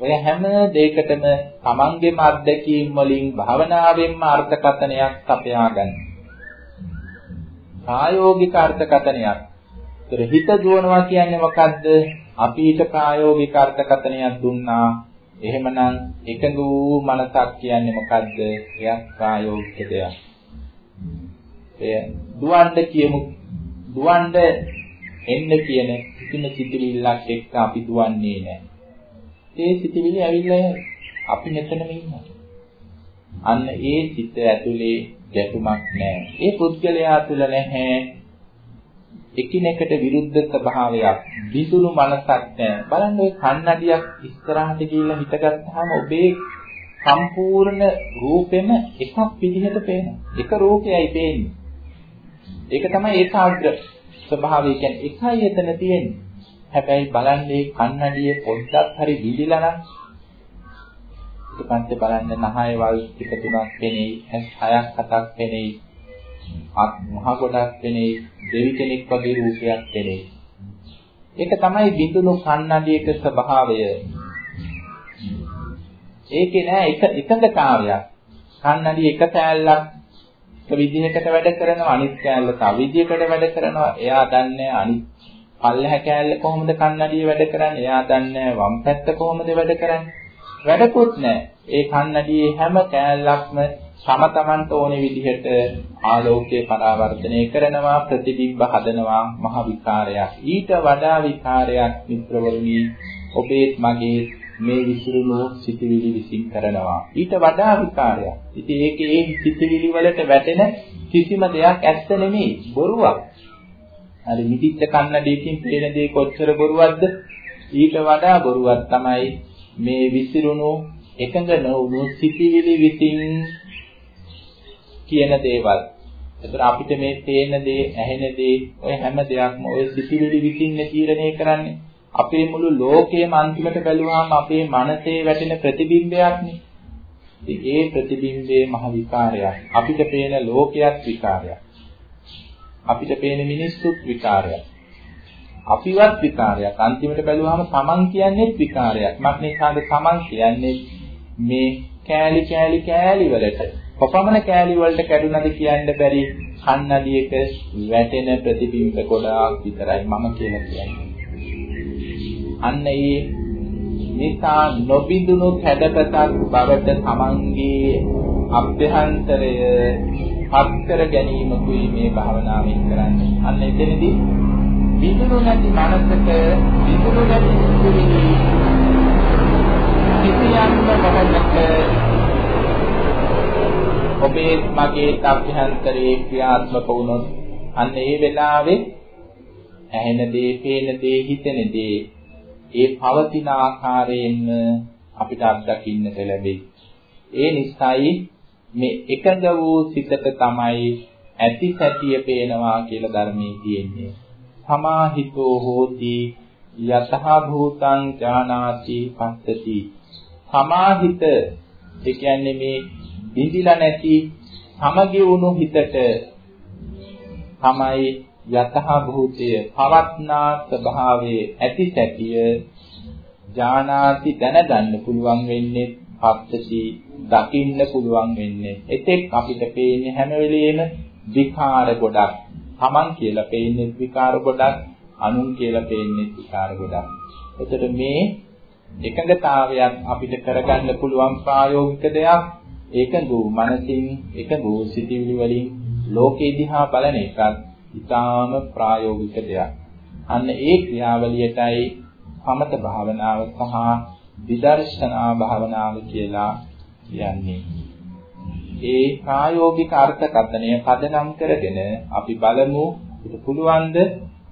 ඔය හැම දෙයකටම තමන්ගේම අත්දැකීම් වලින් භාවනාවෙන්ම අර්ථකථනයක් සපයා ගන්න. ප්‍රායෝගික අර්ථකථනයක්. ඒතර හිත දුවනවා කියන්නේ මොකද්ද? අපි ඊට ප්‍රායෝගික අර්ථකථනයක් දුන්නා. එහෙමනම් එකඟ වූ මනසක් කියන්නේ මොකද්ද? එයක් ප්‍රායෝගික දෙයක්. එය දුවන්න කියමු. දුවන්න එන්න කියන කිසිම සිතිවිල්ලක් එක්ක අපි දුවන්නේ නැහැ. ඒ සිතිවිලි ඇවිල්ලා අපි මෙතනම ඉන්නවා. අන්න ඒ සිත ඇතුලේ ගැටුමක් නැහැ. ඒ පුද්ගලයා තුළ නැහැ එකිනෙකට විරුද්ධ ස්වභාවයක්. විසුණු මනසක් නැහැ. බලන්න ඔය කන්නඩියක් ඉස්සරහට ගිහිල්ලා හිටගත්තාම ඔබේ සම්පූර්ණ රූපෙම එකක් විදිහට පේනවා. එක රූපයයි පේන්නේ. ඒක තමයි ඒකාග්‍ර ස්වභාවය කියන්නේ එකයි එතන තියෙන්නේ. හැබැයි බලන්නේ කන්නඩියේ පොඩ්ඩක් හරි විදිලා නම් ඊට පස්සේ බලන්න නහය වල් ටික තුනක් පෙනෙයි, ඇස් හයක් හතක් පෙනෙයි, අත් මහ ගොඩක් පෙනෙයි, දෙවි කෙනෙක් වගේ රූපයක් පෙනෙයි. ඒක තමයි බිඳුණු කන්නඩියක ස්වභාවය. ඒකේ නෑ එක එකඟතාවයක්. කන්නඩිය එක සෑල්ලක් එක විදිහකට වැඩ කරනවා අනිත් කෑල්ල තව විදිහකට වැඩ කරනවා එයා දන්නේ අනිත් පල්ලෙහ කෑල්ල කොහොමද කන්නඩිය වැඩ කරන්නේ? එයා දන්නේ වම් පැත්ත කොහොමද වැඩ කරන්නේ? වැඩකුත් නැහැ. ඒ කන්නඩියේ හැම කෑල්ලක්ම තම තමන්ට ඕන විදිහට ආලෝකය පරාවර්තනය කරනවා ප්‍රතිබිම්බ හදනවා මහ විකාරයක් ඊට වඩා විකාරයක් මිත්‍රවරුනි ඔබේත් මගේ මේ විසිරුණු සිතිවිලි විසින් කරනවා. ඊට වඩා විකාරයක්. ඉතින් ඒකේ ඒ සිතිවිලි වලට වැටෙන කිසිම දෙයක් ඇත්ත නෙමෙයි. බොරුවක්. හරි මිදිච්ච කන්නඩියකින් පේන දේ කොච්චර බොරුවක්ද? ඊට වඩා බොරුවක් තමයි මේ විසිරුණු එකඟ නොවුණු සිතිවිලි විසින් කියන දේවල්. ඒතර අපිට මේ පේන දේ, ඇහෙන දේ, ඔය හැම දෙයක්ම ඔය සිතිවිලි විසින් තීරණය කරන්නේ. අපේ මුළු ලෝකයම අන්තිමට බැලුවාම අපේ මනසේ වැටෙන ප්‍රතිබිම්බයක්නේ. ඒ ප්‍රතිබිම්බයේ මහ විකාරයක්. අපිට පේන ලෝකයක් විකාරයක්. අපිට පේන මිනිස්සුත් විකාරයක්. අපිවත් විකාරයක්. අන්තිමට බැලුවාම තමන් කියන්නේත් විකාරයක්. මක්නිසාද තමන් කියන්නේ මේ කෑලි කෑලි කෑලි වලට කොපමණ කෑලි වලට කැඩුනද කියන්න බැරි කන්නඩියක වැටෙන ප්‍රතිබිම්බ ගොඩාක් විතරයි මම කියලා කියන්නේ. අන්න ඒ නිසා නොබිඳුණු කැඩපතක් බවට තමන්ගේ අභ්‍යන්තරය පත් කර ගැනීමකුයි මේ භාවනාවෙන් කරන්නේ. අන්න එතනදී බිඳුණු නැති මනසක බිඳුණු නැති සිතුවිලි කිසියම්ම මොහොතක ඔබේ මගේ අභ්‍යන්තරයේ ක්‍රියාත්මක වුණොත් අන්න ඒ වෙලාවේ ඇහෙන දේ, පේන දේ, හිතෙන දේ ඒ පවතින ආකාරයෙන්ම අපිට අත්දකින්නට ලැබෙයි. ඒ නිසායි මේ එකඟ වූ සිතක තමයි ඇති සැටිය පේනවා කියලා ධර්මයේ තියෙන්නේ. සමාහිතෝ හෝති යතහ භූතං ඥානාති පස්සති. සමාහිත ඒ කියන්නේ මේ බිඳිලා නැති සමගි වුණු හිතට තමයි යතහ භූතය පවත්නා ස්වභාවයේ ඇති සැටිය ඥානාති දැනගන්න පුළුවන් වෙන්නේ පස්සති දකින්න පුළුවන් වෙන්නේ. එතෙක් අපිට පේන්නේ හැම වෙලෙම විකාර ගොඩක්. Taman කියලා පේන්නේ විකාර ගොඩක් අනුන් කියලා පේන්නේ විකාර ගොඩක්. එතකොට මේ එකඟතාවයක් අපිට කරගන්න පුළුවන් ප්‍රායෝගික දෙයක්. ඒකඟ වූ මනසින් එකඟ වූ සිතිවිලි වලින් ලෝකේ දිහා බලන එකත් ඊටාම ප්‍රායෝගික දෙයක්. අන්න ඒ ක්‍රියාවලියටයි සමත භාවනාව සහ විදර්ශනා භාවනාව කියලා කියන්නේ. ඒ ප්‍රායෝගික අර්ථකථනය පදනම් කරගෙන අපි බලමු පුළුවන් ද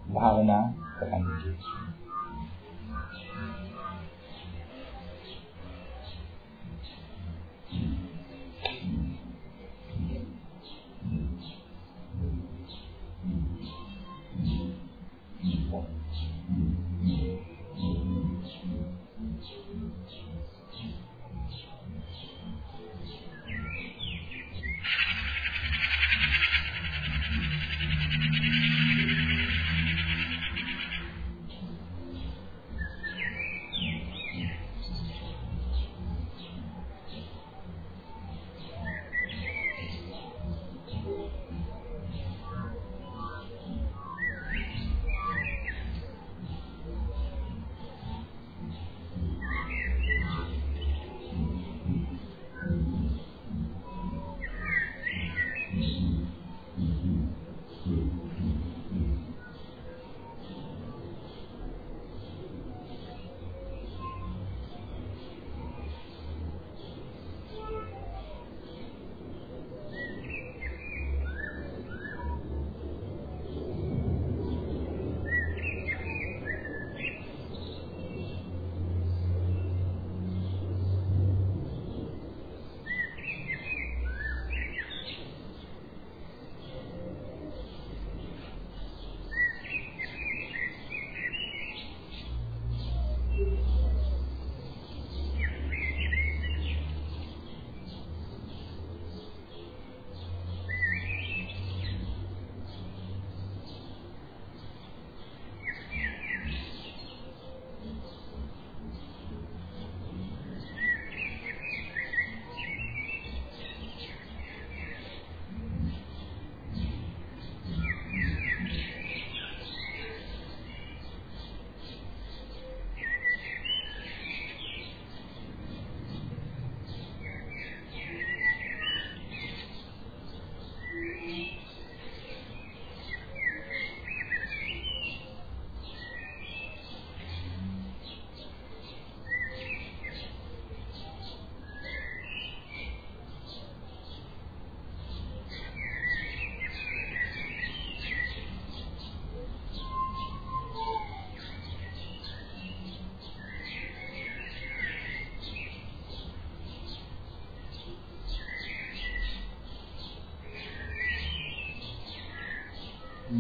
භාවනා කරන්න කියලා.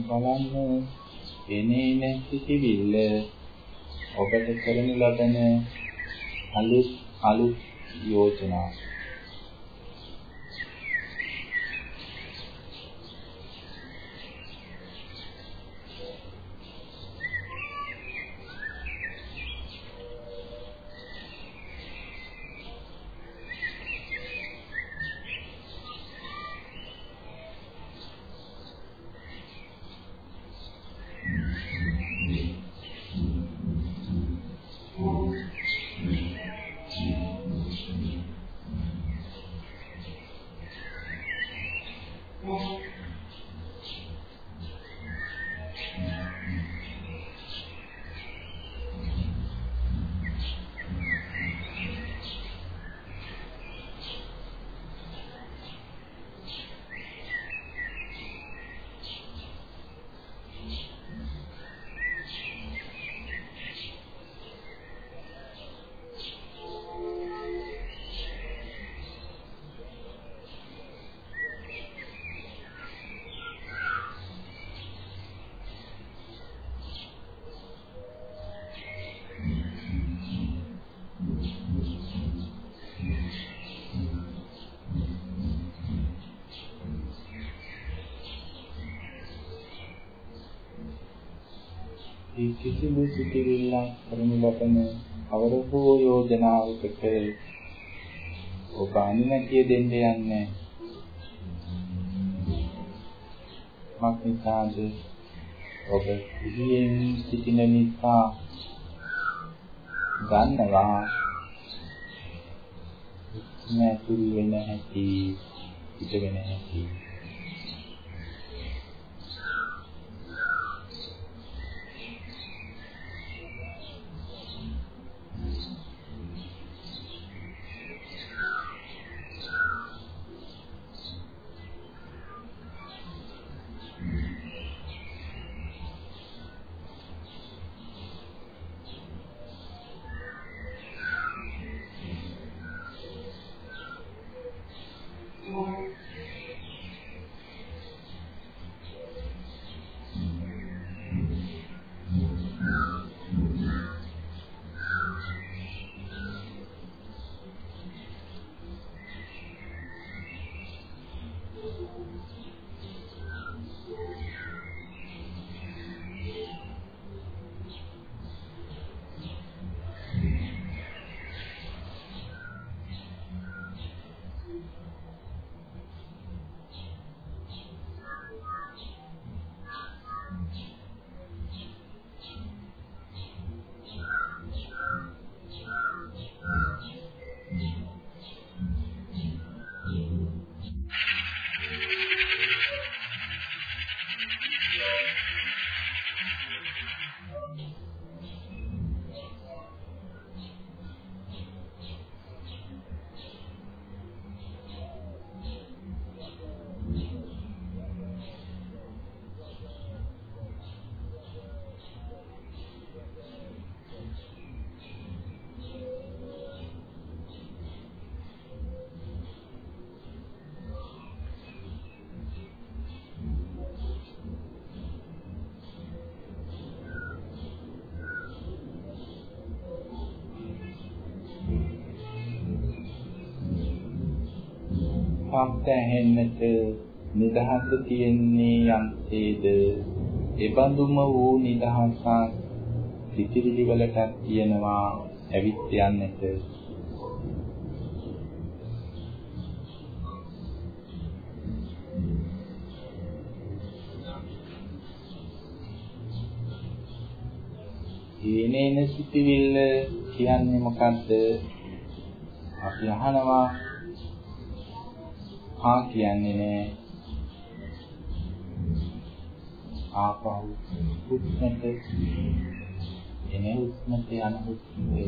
බලන්න. එනේ නැති කිවිල්ල. ඔබට කරනු ලබන අලුත් අලුත් යෝජනා. ඒ කිසිදු සිතිවිල්ලක් කරනු ලබන අවරෝහෝ යෝජනාවකට ඔබ අනුමැතිය දෙන්න යන්නේ මක්නිසාද ඔබ සිහියෙන් සිටින නිසා ගන්නවා නැතුල් වෙන හැටි පිට වෙන හැටි. ශබ්ද ඇහෙන්නට නිදහස තියෙන්නේ යම්සේද? එබඳුම වූ නිදහසක් සිතිවිලි වලට තියෙනවා ඇවිත් යන්නට. ඒනේන සිතිවිල්ල කියන්නේ මොකද්ද? අපි අහනවා හා කියන්නේ නෑ. ආපහු උත්මත එනේ උත්මත යන උත්මේ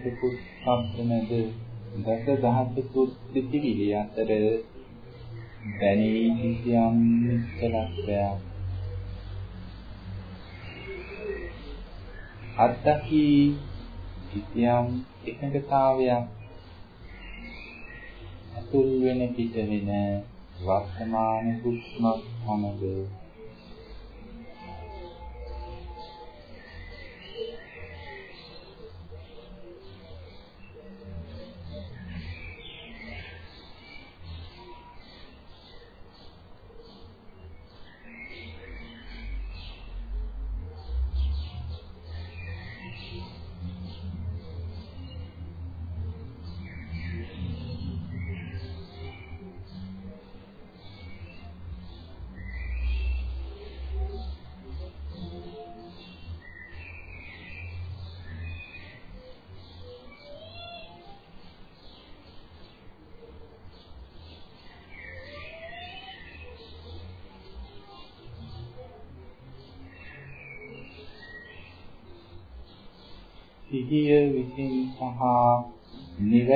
දහසකුත් සම්ප්‍රමද දස දහසකුත් සිටිවිලි අතර දැනී කිසියම් නිස්සලත්වයක් අත්දකි කිසියම් එකඟතාවයක් අතුල් වෙන පිට වෙන වර්තමාන හුස්මක් සමග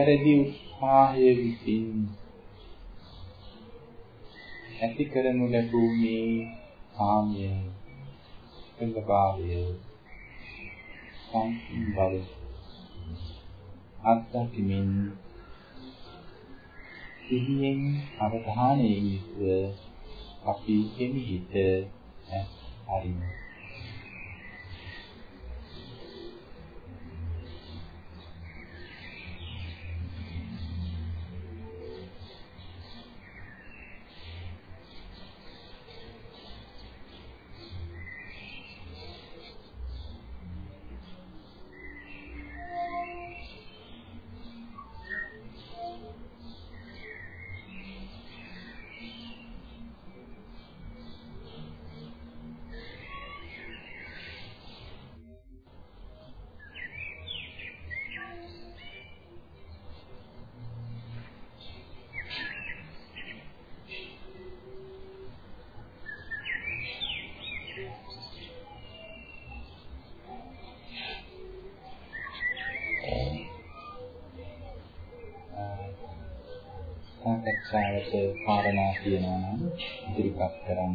නිවැරදි උත්සාහය විසින් ඇති කරනු ලැබූ මේ කාමය එළභාවය සංබව අත්දැකීමින් සිහියෙන් අවධානයෙන් යුතුව අපි එමිහිට හරිමු තියෙනවා නම් ඉදිරිපත් කරන්න.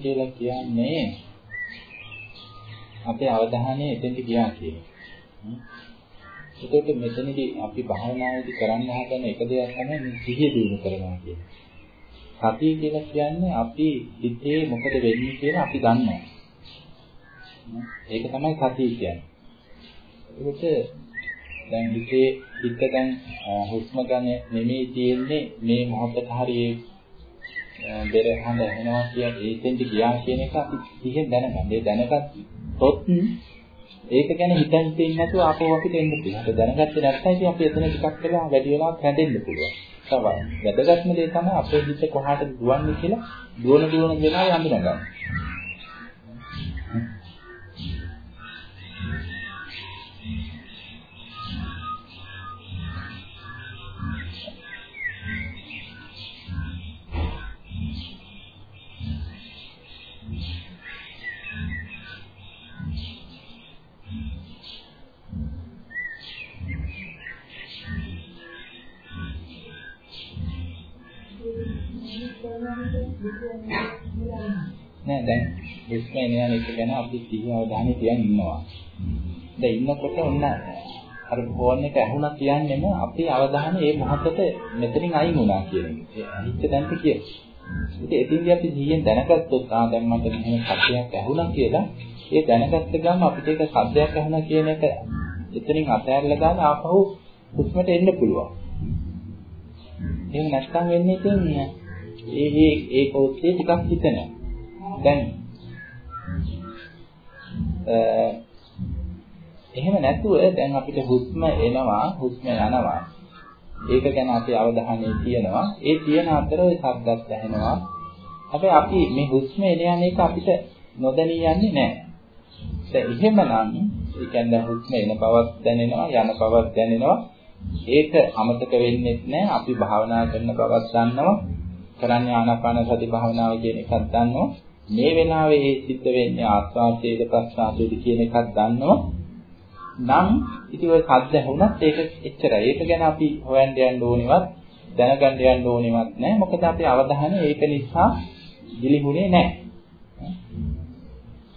කියලා කියන්නේ අපේ අවධානය එතෙන්ට ගියා කියන්නේ. ඒකට මෙතනදී අපි භාවනාවේදී කරන්න හදන එක දෙයක් තමයි මේ සිහිය දිනු කරනවා කියන්නේ. සතිය කියලා කියන්නේ අපි හිතේ මොකද වෙන්නේ කියලා අපි දන්නවා. ඒක තමයි සතිය කියන්නේ. ඒකට දැන් හිතේ හිත දැන් හුස්ම ගන්න නෙමෙයි තියෙන්නේ මේ මොහොතට හරියේ බෙර හඳ ඇහෙනවා කියන්නේ ඒකෙන්ද ගියා කියන එක අපි ඉතින් දැනගන්න. ඒ දැනගත්තොත් ඒක ගැන හිතන් ඉන්නේ නැතුව ආපහු අපිට එන්න පුළුවන්. ඒක දැනගත්තේ නැත්නම් ඉතින් අපි එතන ටිකක් වෙලා වැඩි වෙලා හැදෙන්න පුළුවන්. තමයි. වැදගත්ම දේ තමයි අපේ හිත කොහාටද දුවන්නේ කියලා දුවන දුවන වෙලාවෙ හඳුනගන්න. නෑ දැන් විස්මය යන එක ගැන අපි සිහිය අවධානය තියන් ඉන්නවා. දැන් ඉන්නකොට ඔන්න අර ෆෝන් එක ඇහුණා කියන්නේම අපේ අවධානය ඒ මොහොතේ මෙතනින් අයින් වුණා කියන එක. ඒ අනිත්‍ය දැන්ට කියන. ඉතින් එතින්දී අපි සිහියෙන් දැනගත්තොත් ආ දැන් මට මෙහෙම සත්‍යයක් ඇහුණා කියලා ඒ දැනගත්ත ගමන් අපිට ඒක සත්‍යයක් ඇහුණා කියන එක එතනින් අතහැරලා දාලා ආපහු හුස්මට එන්න පුළුවන්. එහෙම නැත්නම් වෙන්නේ ඉතින් ඒ ඒ ඒ කෝච්චිය ටිකක් හිතනවා. දැන් එහෙම නැතුව දැන් අපිට හුස්ම එනවා හුස්ම යනවා. ඒක ගැන අපි අවධානය තියනවා. ඒ තියෙන අතර ওই ශබ්දත් ඇහෙනවා. හැබැයි අපි මේ හුස්ම එන යන එක අපිට නොදැනී යන්නේ නැහැ දැන් එහෙමනම් ඒ කියන්නේ හුස්ම එන බවක් දැනෙනවා යන බවක් දැනෙනවා. ඒක අමතක වෙන්නේ නැහැ අපි භාවනා කරන බවක් දන්නවා. කරන්නේ ආනාපාන සති භාවනාව කියන එකක් දන්නවා. මේ වෙලාවේ ඒ සිද්ධ වෙන්නේ ආස්වාදයේද ප්‍රස්වාදයේද කියන එකක් දන්නවා නම් ඉතින් ඔය සද්ද ඇහුණත් ඒක එච්චරයි. ඒක ගැන අපි හොයන්න යන්න ඕනෙවත් දැනගන්න යන්න ඕනෙවත් නැහැ. මොකද අපේ අවධානය ඒක නිසා ගිලිහුනේ නැහැ.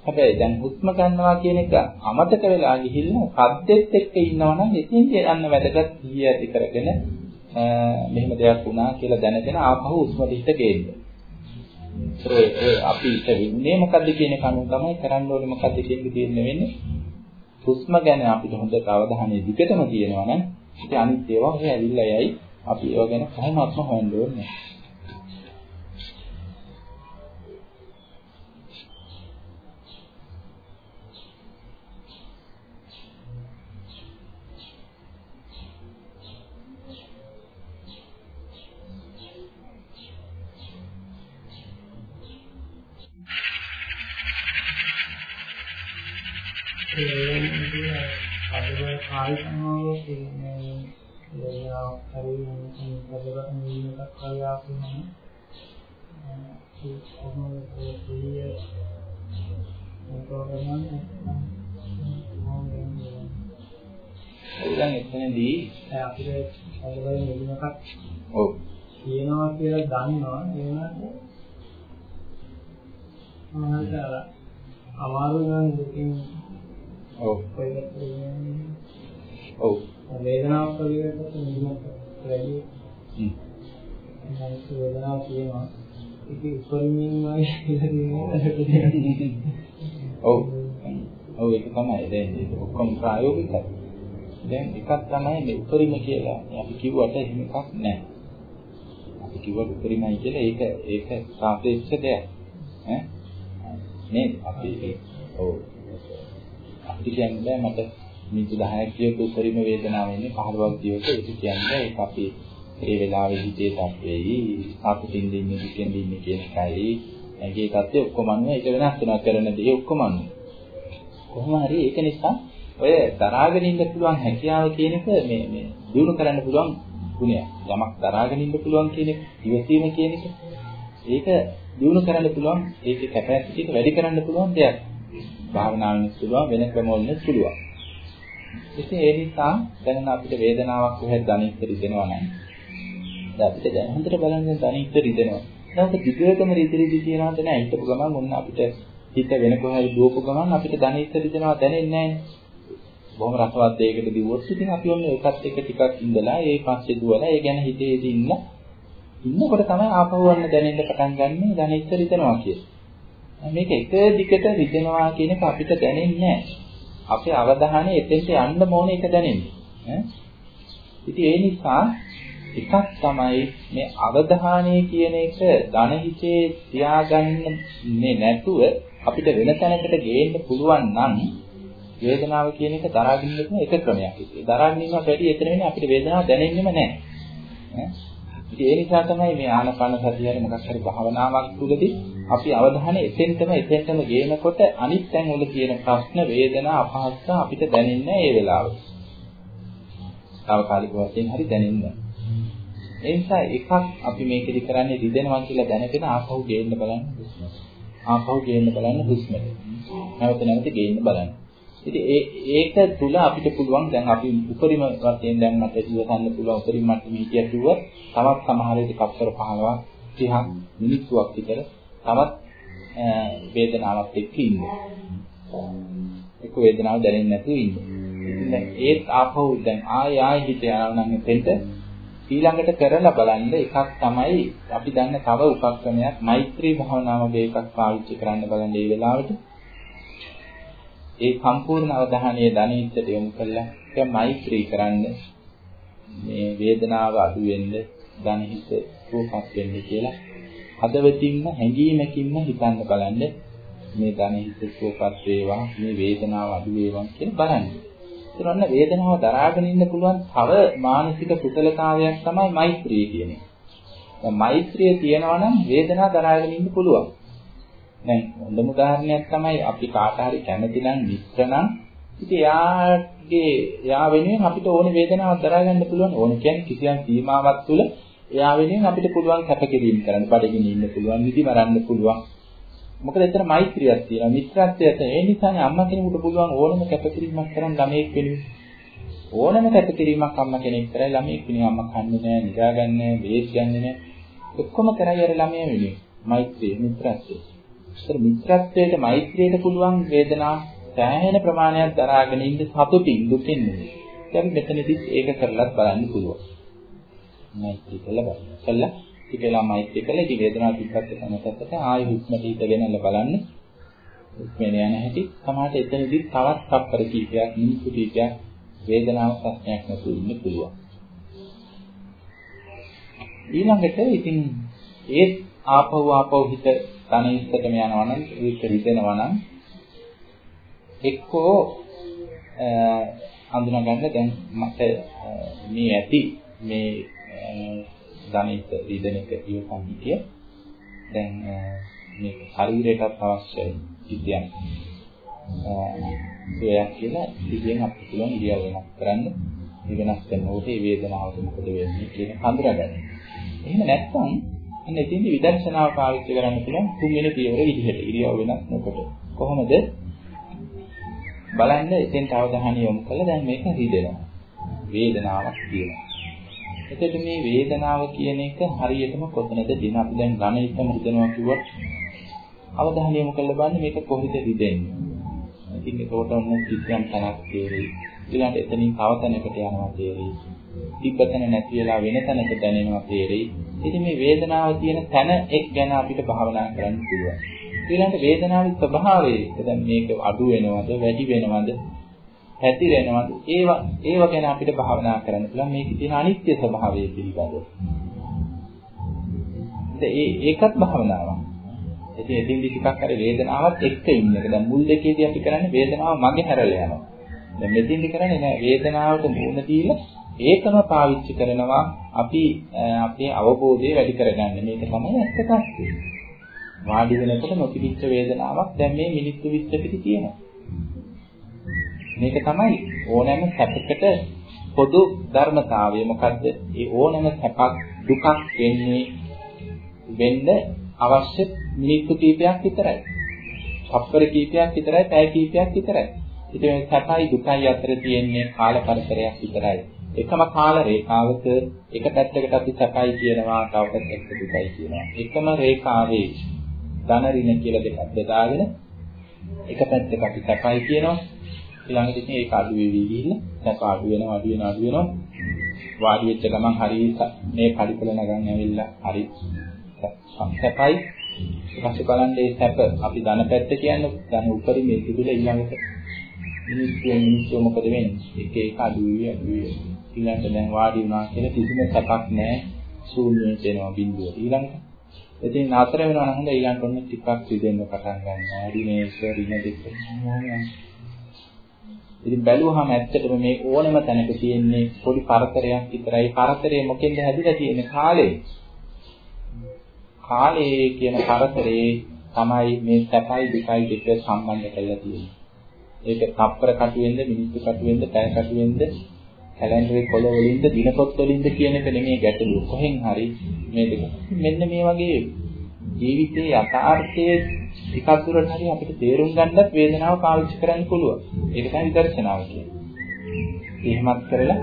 හැබැයි දැන් හුස්ම ගන්නවා කියන එක අමතක වෙලා ගිහිල්ලා සද්දෙත් එක්ක ඉන්නවා නම් ඉතින් යන්න වැදගත් සිහිය ඇති කරගෙන මෙහෙම දෙයක් වුණා කියලා දැනගෙන ආපහු හුස්ම දිහට ගේන්න. ඒ අපි ඉන්නේ මොකද්ද කියන කනුව තමයි කරන්න ඕනේ මොකද්ද කියන දේ වෙන්නේ. හුස්ම ගැන අපිට හොඳට අවධානය දිගටම තියෙනවා නම් ඉතින් අනිත් ඒවා ඔය ඇවිල්ලා යයි අපි ඒවා ගැන කොහොමත්ම හොයන්න ඕනේ නැහැ. ආයතනවල තියෙන ලෝයාවක් හරි මොකදවත් නියමයක් කරලා කියනවා ඒ කොහොමද ඒ පිළිය දැන් එතනදී අපිට අදවල නියමයක් ඔව් කියනවා කියලා දන්නවා ඒ වුණාට අමාරු නම් දුකින් ඔව්. ඔව්. වේදනාවක් වගේකට නිමත වැඩි හ්ම්. ඒක වේදනාවක් තියෙනවා ඒක උපරිමයෙන් වගේ ඔව්. ඔව් ඒක තමයි. දැන් ඒක ඔක්කොම ප්‍රායෝගිකයි. දැන් එකක් තමයි මේ උපරිම කියලා. අපි කිව්වට එහෙම එකක් නැහැ. අපි කිව්වට උපරිමයි කියලා. ඒක ඒක සාපේක්ෂ දෙයක්. ඈ? මේ අපි ඔව් අපිට කියන්නේ මට මිනිත්තු 10ක් කියක උපරිම වේදනාව එන්නේ 15ක් කියක ඒක කියන්නේ ඒක අපි ඒ වෙලාවේ හිතේ තත්වෙයි සතුටින් ඉන්නේ දුකෙන් ඉන්නේ කියන එකයි. ඒකේ තත්ත්වය ඔක්කොම අනුව ඒක වෙනස් වෙනවා කරන දේ ඔක්කොම අනුව. කොහොම හරි ඒක නිසා ඔය දරාගෙන ඉන්න පුළුවන් හැකියාව කියන එක මේ මේ දිනු කරන්න පුළුවන් ගුණයක්. යමක් දරාගෙන ඉන්න පුළුවන් කියන එක ඉවසීම කියන එක. ඒක දිනු කරන්න පුළුවන් ඒකේ කැපැසිටි එක වැඩි කරන්න පුළුවන් දෙයක්. භාවනාවෙන් පුළුවන් වෙන ක්‍රම වලින් පුළුවන්. ඉතින් ඒ නිසා දැන් අපිට වේදනාවක් කොහෙද දැනෙන්න රිදෙනවා නම් දැන් අපිට දැන් හොඳට බලන්න දැනෙන්න රිදෙනවා. දැන් අපිට දිගටම රිදිරිදි කියනවාද නෑ හිතපු ගමන් ඔන්න අපිට හිත වෙන කොහේ දුවපු ගමන් අපිට දැනෙන්න රිදෙනවා දැනෙන්නේ නෑනේ. බොහොම රසවත් දෙයකට දිවුවොත් ඉතින් අපි ඔන්න ඒකත් එක්ක ටිකක් ඉඳලා ඒ පස්සේ දුවලා ඒ ගැන හිතේදී ඉන්න ඉන්නකොට තමයි ආපහු වන්න දැනෙන්න පටන් ගන්න දැනෙන්න රිදෙනවා කියන්නේ. මේක එක දිගට රිදෙනවා කියන එක අපිට දැනෙන්නේ නැහැ. අපේ අවධානය එතෙන්ට යන්න ඕනේ ඒක දැනෙන්නේ. ඈ. ඉතින් ඒ නිසා එකක් තමයි මේ අවධානය කියන එක ධන හිතේ තියාගන්නේ නැතුව අපිට වෙන තැනකට ගේන්න පුළුවන් නම් වේදනාව කියන එක දරාගෙන ඉන්න එක ක්‍රමයක්. ඒ දරාගෙන ඉන්නවට වැඩි එතන වෙන්නේ අපිට වේදනාව දැනෙන්නෙම නැහැ. ඉතින් ඒ නිසා තමයි මේ ආනපන සතිය හරි මොකක් හරි භාවනාවක් තුළදී අපි අවධානය එතෙන්ටම එතෙන්ටම ගේනකොට අනිත් තැන් වල තියෙන ප්‍රශ්න වේදනා අපහසුතා අපිට දැනෙන්නේ ඒ වෙලාවට. తాවකාලික වශයෙන් හරි දැනෙන්නේ. ඒ නිසා එකක් අපි මේකෙදි කරන්නේ රිදෙනවා කියලා දැනගෙන ආපහු ගේන්න බලන්න හුස්ම. ආපහු ගේන්න බලන්න හුස්මට. නැවත නැවත ගේන්න බලන්න. ඉතින් ඒ ඒක තුල අපිට පුළුවන් දැන් අපි උපරිම වශයෙන් දැන් මට ඉවසන්න පුළුවන් උපරිම මට්ටමේ හිටිය කිව්වොත් තවත් සමහර විට කප්පර 15ක් 30ක් මිනිත්තුවක් විතර තවත් වේදනාවක් එක්ක ඉන්න. එක්ක වේදනාව දැනෙන්නේ නැතුව ඉන්න. ඉතින් දැන් ඒත් ආපහු දැන් ආය ආය හිත යනවා නම් එතෙන්ට ඊළඟට කරලා බලන්න එකක් තමයි අපි දන්න තව උපක්‍රමයක් මෛත්‍රී භාවනාව වගේ එකක් පාවිච්චි කරන්න බලන්න මේ වෙලාවට ඒ සම්පූර්ණ අවධානය ධනෙත්තට යොමු කළා දැන් මෛත්‍රී කරන්න මේ වේදනාව අඩු වෙන්න ධනෙහිත රූපක් වෙන්න කියලා හදවතින්ම හැඟීමකින්ම හිතන්න බලන්න මේ ධනෙහිත රූපක් වේවා මේ වේදනාව අඩු වේවා කියලා බලන්න. ඒතරන්න වේදනාව දරාගෙන ඉන්න පුළුවන් තව මානසික කුසලතාවයක් තමයි මෛත්‍රිය කියන්නේ. දැන් මෛත්‍රිය තියෙනවා නම් වේදනාව දරාගෙන ඉන්න පුළුවන්. දැන් හොඳම උදාහරණයක් තමයි අපි කාට හරි කැමති නම් මිත්‍ර නම් ඉතින් එයාගේ එයා වෙනුවෙන් අපිට ඕනේ වේදනාවක් දරා ගන්න පුළුවන්. ඕන කියන්නේ කිසියම් සීමාවක් තුළ එයා වෙනුවෙන් අපිට පුළුවන් කැපකිරීම කරන්න බඩගිනි ඉන්න පුළුවන් නිදි මරන්න පුළුවන්. මොකද එතන මෛත්‍රියක් තියෙනවා. මිත්‍රත්වයට ඒ නිසානේ අම්මා කෙනෙකුට පුළුවන් ඕනම කැපකිරීමක් කරන්න ළමයෙක් වෙනුවෙන්. ඕනම කැපකිරීමක් අම්මා කෙනෙක් කරයි ළමයෙක් වෙනුවෙන් අම්මා කන්නේ නැහැ නිදාගන්නේ නැහැ බේස් ගන්නේ නැහැ. ඔක්කොම කරයි අර ළමයා වෙනුවෙන්. මෛත්‍රිය මිත්‍රත්වය. ඒතර මිත්‍රත්වයට මෛත්‍රියට පුළුවන් වේදනා සෑහෙන ප්‍රමාණයක් දරාගෙන ඉන්න සතුටින් දුකින් නෙවෙයි. දැන් මෙතනදිත් ඒක කරලත් බලන්න පුළුවන්. මෛත්‍රී කළා බලන්න. කළා ටිකලා මෛත්‍රී කළා ඉතින් වේදනාව පිටපත් කරනකොට ආයෙ හුස්මට හිත ගෙනල්ලා බලන්න. හුස්මේන යන හැටි සමහරට එතනදිත් තවත් තප්පර කීපයක් මිනිත්තු කීපයක් වේදනාව ප්‍රශ්නයක් නැතුව ඉන්න පුළුවන්. ඊළඟට ඉතින් ඒ ආපහු ආපහු හිත තනිස්සටම යනවා නම් ඒක රිදෙනවා නම් එක්කෝ හඳුනා ගන්න දැන් මට මේ ඇති මේ ධනිත රිදෙන එක ඉවසන් හිටිය දැන් මේ ශරීරයටත් අවශ්‍යයි ඉතියන් සෝයක් කියලා ඉතින් අපිට පුළුවන් ඉරියව් වෙනස් කරන්න මේ වෙනස් කරනකොට මේ වේදනාවට මොකද වෙන්නේ කියන හඳුනාගන්න. එහෙම නැත්නම් අන්න එතෙන්දි විදර්ශනාව පාවිච්චි කරන්න පුළුවන් තුන්වෙනි පියවර විදිහට ඉරියව් වෙනස් නොකොට. කොහොමද? බලන්න එතෙන්ට අවධානය යොමු කළා දැන් මේක හිදෙනවා. වේදනාවක් තියෙනවා. එතකොට මේ වේදනාව කියන එක හරියටම කොතනද දින අපි දැන් ඝනිතම හිතනවා කිව්වොත් අවධානය යොමු කරලා බලන්න මේක කොහෙද හිදෙන්නේ. ඉතින් ඒකට ඔන්න කිසියම් තැනක් තේරෙයි. ඊළඟට එතනින් තව තැනකට යනවා තේරෙයි. තිබ්බතන නැති වෙලා වෙන තැනක දැනෙනවා තේරෙයි. ඉතින් මේ වේදනාව තියෙන තැන එක් ගැන අපිට භාවනා කරන්න පුළුවන්. ඊළඟට වේදනාවේ ස්වභාවය, දැන් මේක අඩු වෙනවද, වැඩි වෙනවද, හැතිරෙනවද? ඒවා ඒව ගැන අපිට භාවනා කරන්න පුළුවන්. මේකේ තියෙන අනිත්‍ය ස්වභාවය පිළිබඳව. ඒ ඒකත් භාවනාවක්. ඉතින් එදින්දි ටිකක් අර වේදනාවත් එක්ක ඉන්න එක. දැන් මුල් දෙකේදී අපි කරන්නේ වේදනාව මගේ හැරලා යනවා. දැන් මෙදින්දි කරන්නේ නෑ වේදනාවට මුහුණ දීලා ඒකම පාවිච්චි කරනවා අපි අපේ අවබෝධය වැඩි කරගන්න. මේක තමයි ඇත්ත තත්ත්වය. වාඩි වෙනකොට නොතිබිච්ච වේදනාවක් දැන් මේ මිනිත්තු 20 පිටි තියෙනවා. මේක තමයි ඕනෑම සැපකට පොදු ධර්මතාවය. මොකද්ද? ඒ ඕනෑම සැපක් දුකක් වෙන්නේ වෙන්න අවශ්‍ය මිනිත්තු කීපයක් විතරයි. තප්පර කීපයක් විතරයි, පැය කීපයක් විතරයි. ඉතින් මේ සැපයි දුකයි අතර තියෙන්නේ කාල පරිසරයක් විතරයි. එකම කාල රේඛාවක එක පැත්තකට අපි සැපයි කියනවා තව පැත්තකට දුකයි කියනවා. එකම රේඛාවේ ධන ඍණ කියලා දෙකක් බෙදාගෙන එක පැත්තක අපි සැපයි කියනවා. ඊළඟට ඉතින් ඒක අඩු වෙවි ගිහින් සැප අඩු වෙනවා අඩු වෙනවා අඩු වෙනවා. වාඩි වෙච්ච ගමන් හරි මේ පරිපල නගන් ඇවිල්ලා හරි සැපයි. ඊපස්සේ බලන්න මේ සැප අපි ධන පැත්ත කියන්නේ ධන උපරිම මේ තිබුණ ඊළඟට මිනිස්සු මිනිස්සු මොකද වෙන්නේ? එක එක අඩු වෙවි අඩු වෙවි ඊළඟට දැන් වාඩි වුණා කියලා කිසිම සැපක් නැහැ. ශූන්‍යයට එනවා බිඳුව. ඊළඟට ඉතින් නතර වෙනවා නම් හොඳ ඊළඟට ඔන්න ටිකක් රිදෙන්න පටන් ගන්නවා. රිනේස රින දෙක. ඉතින් බැලුවහම ඇත්තටම මේ ඕනම තැනක තියෙන්නේ පොඩි පරතරයක් විතරයි. පරතරේ මොකෙන්ද හැදිලා තියෙන්නේ? කාලේ. කාලේ කියන පරතරේ තමයි මේ සැපයි දුකයි දෙක සම්බන්ධ කරලා තියෙන්නේ. ඒක තප්පර කටු වෙන්න, මිනිත්තු කටු වෙන්න, පැය කටු වෙන්න, කැලෙන්ඩරේ කොළ වලින්ද, දිනපොත් වලින්ද කියන එක නෙමෙයි ගැටලුව. කොහෙන් හරි මේ දෙක. මෙන්න මේ වගේ ජීවිතයේ යථාර්ථයේ ටිකක් දුරට හරි අපිට තේරුම් ගන්නත් වේදනාව පාවිච්චි කරන්න පුළුවන්. ඒක තමයි විදර්ශනාව කියන්නේ. එහෙමත් කරලා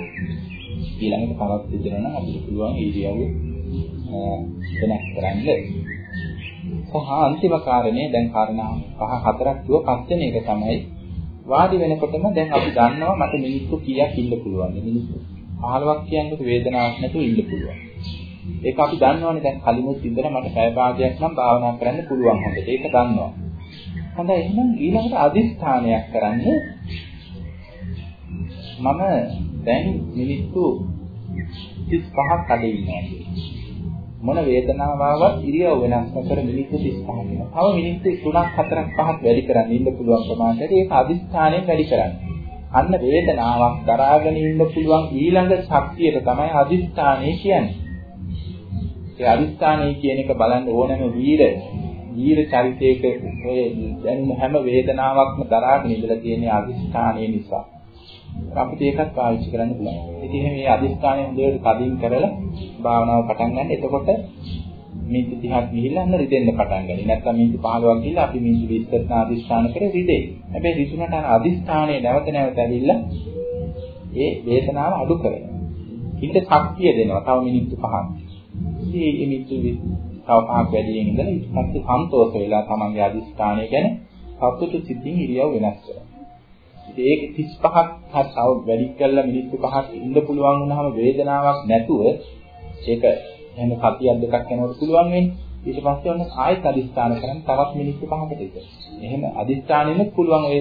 ඊළඟට තවත් විදිහට නම් අපිට පුළුවන් ඉරියව්ව වෙනස් කරන්න. සහ අන්තිම කාරණේ දැන් කාරණා පහ හතරක් දුව පස්වෙනි එක තමයි වාඩි වෙනකොටම දැන් අපි දන්නවා මට මිනිත්තු කීයක් ඉන්න පුළුවන්ද මිනිත්තු 15ක් කියන්නේ වේදනාවක් නැතුව ඉන්න පුළුවන්. ඒක අපි දන්නවනේ දැන් කලිමුත් ඉඳලා මට පැය භාගයක් නම් භාවනා කරන්න පුළුවන් හොඳට. ඒක දන්නවා. හොඳයි එහෙනම් ඊළඟට අදිස්ථානයක් කරන්න මම දැන් මිනිත්තු 35ක් අඩ ඉන්නවා. මොන වේදනාවක් ආවත් ඉරියව් වෙනස් නොකර මිනිත්තු 35ක් වෙනවා. තව මිනිත්තු 3ක් 4ක් 5ක් වැඩි කරන්න ඉන්න පුළුවන් ප්‍රමාණයට ඒක අදිස්ථානයෙන් වැඩි කරන්න. අන්න වේදනාවක් දරාගෙන ඉන්න පුළුවන් ඊළඟ ශක්තියට තමයි අදිස්ථානය කියන්නේ. ඒ අදිස්ථානය කියන එක බලන්න ඕනම වීර වීර චරිතයක ඔය දැන් හැම වේදනාවක්ම දරාගෙන ඉඳලා තියෙන අදිස්ථානය නිසා. අපිට ඒකත් පාවිච්චි කරන්න පුළුවන්. ඉතින් මේ අදිස්ථානය හොඳට කදින් කරලා භාවනාව පටන් ගන්න. එතකොට මිනිත්තු 30ක් ගිහිල්ලා අන්න රිදෙන්න පටන් ගනි. නැත්නම් මිනිත්තු 15ක් ගිහිල්ලා අපි මිනිත්තු 20ක් අදිස්ථාන කරේ රිදෙයි. හැබැයි රිදුනට අර අදිස්ථානයේ නැවත නැවත ඇවිල්ලා ඒ වේදනාව අඩු කරනවා. හිත ශක්තිය දෙනවා. තව මිනිත්තු 5ක්. ඉතින් මේ මිනිත්තු තව පහක් වැඩියෙන් ඉඳලා ඊට පස්සේ සන්තෝෂ වෙලා තමන්ගේ අදිස්ථානය ගැන සතුටු සිතින් ඉරියව් වෙනස් කරනවා. ඒක 35ක් හරි තව වැඩි කරලා මිනිත්තු 5ක් ඉන්න පුළුවන් වුණාම වේදනාවක් නැතුව ඒක එහෙම සතියක් දෙකක් යනකොට පුළුවන් වෙන්නේ. ඊට පස්සේ ඔන්න ආයෙත් අදිස්ථාන කරන් තවත් මිනිත්තු 5කට විතර. එහෙම අදිස්ථානෙන්න පුළුවන් ඔය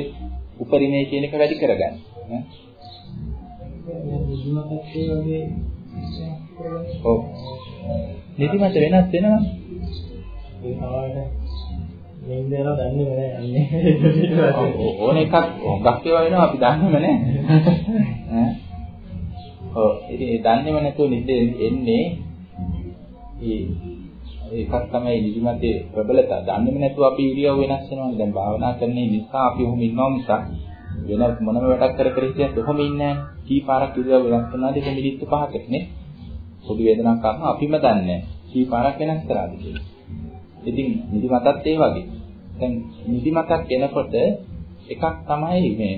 උපරිමයේ කියන එක වැඩි කරගන්න. ඔව්. නිදිමත වෙනස් වෙනවා. ඒ සමහරට නින්ද යනවා දන්නේ නැහැ යන්නේ. ඕන එකක් හොඟක් ඒවා වෙනවා අපි දන්නේම නැහැ. ඈ. ඔව් ඉතින් ඒ දන්නේම නැතුව නින්ද එන්නේ ඒ ඒකක් තමයි නිදිමතේ ප්‍රබලතාව. දන්නේම නැතුව අපි ඉරියව් වෙනස් වෙනවා. දැන් භාවනා කරන නිසා අපි ඔහොම ඉන්නවා මිසක් වෙන මොනම වැඩක් කර කර හිටියත් ඔහොම ඉන්නේ නැහැ. කී පාරක් ඉරියව් වෙනස් කරනවාද ඒක මිනිත්තු 5කට නේ. පොඩි වේදනාවක් කරනවා අපිම දන්නේ නැහැ. කී පාරක් වෙනස් කරාද කියලා. ඉතින් නිදිමතත් ඒ වගේ. දැන් නිදිමතක් එනකොට එකක් තමයි මේ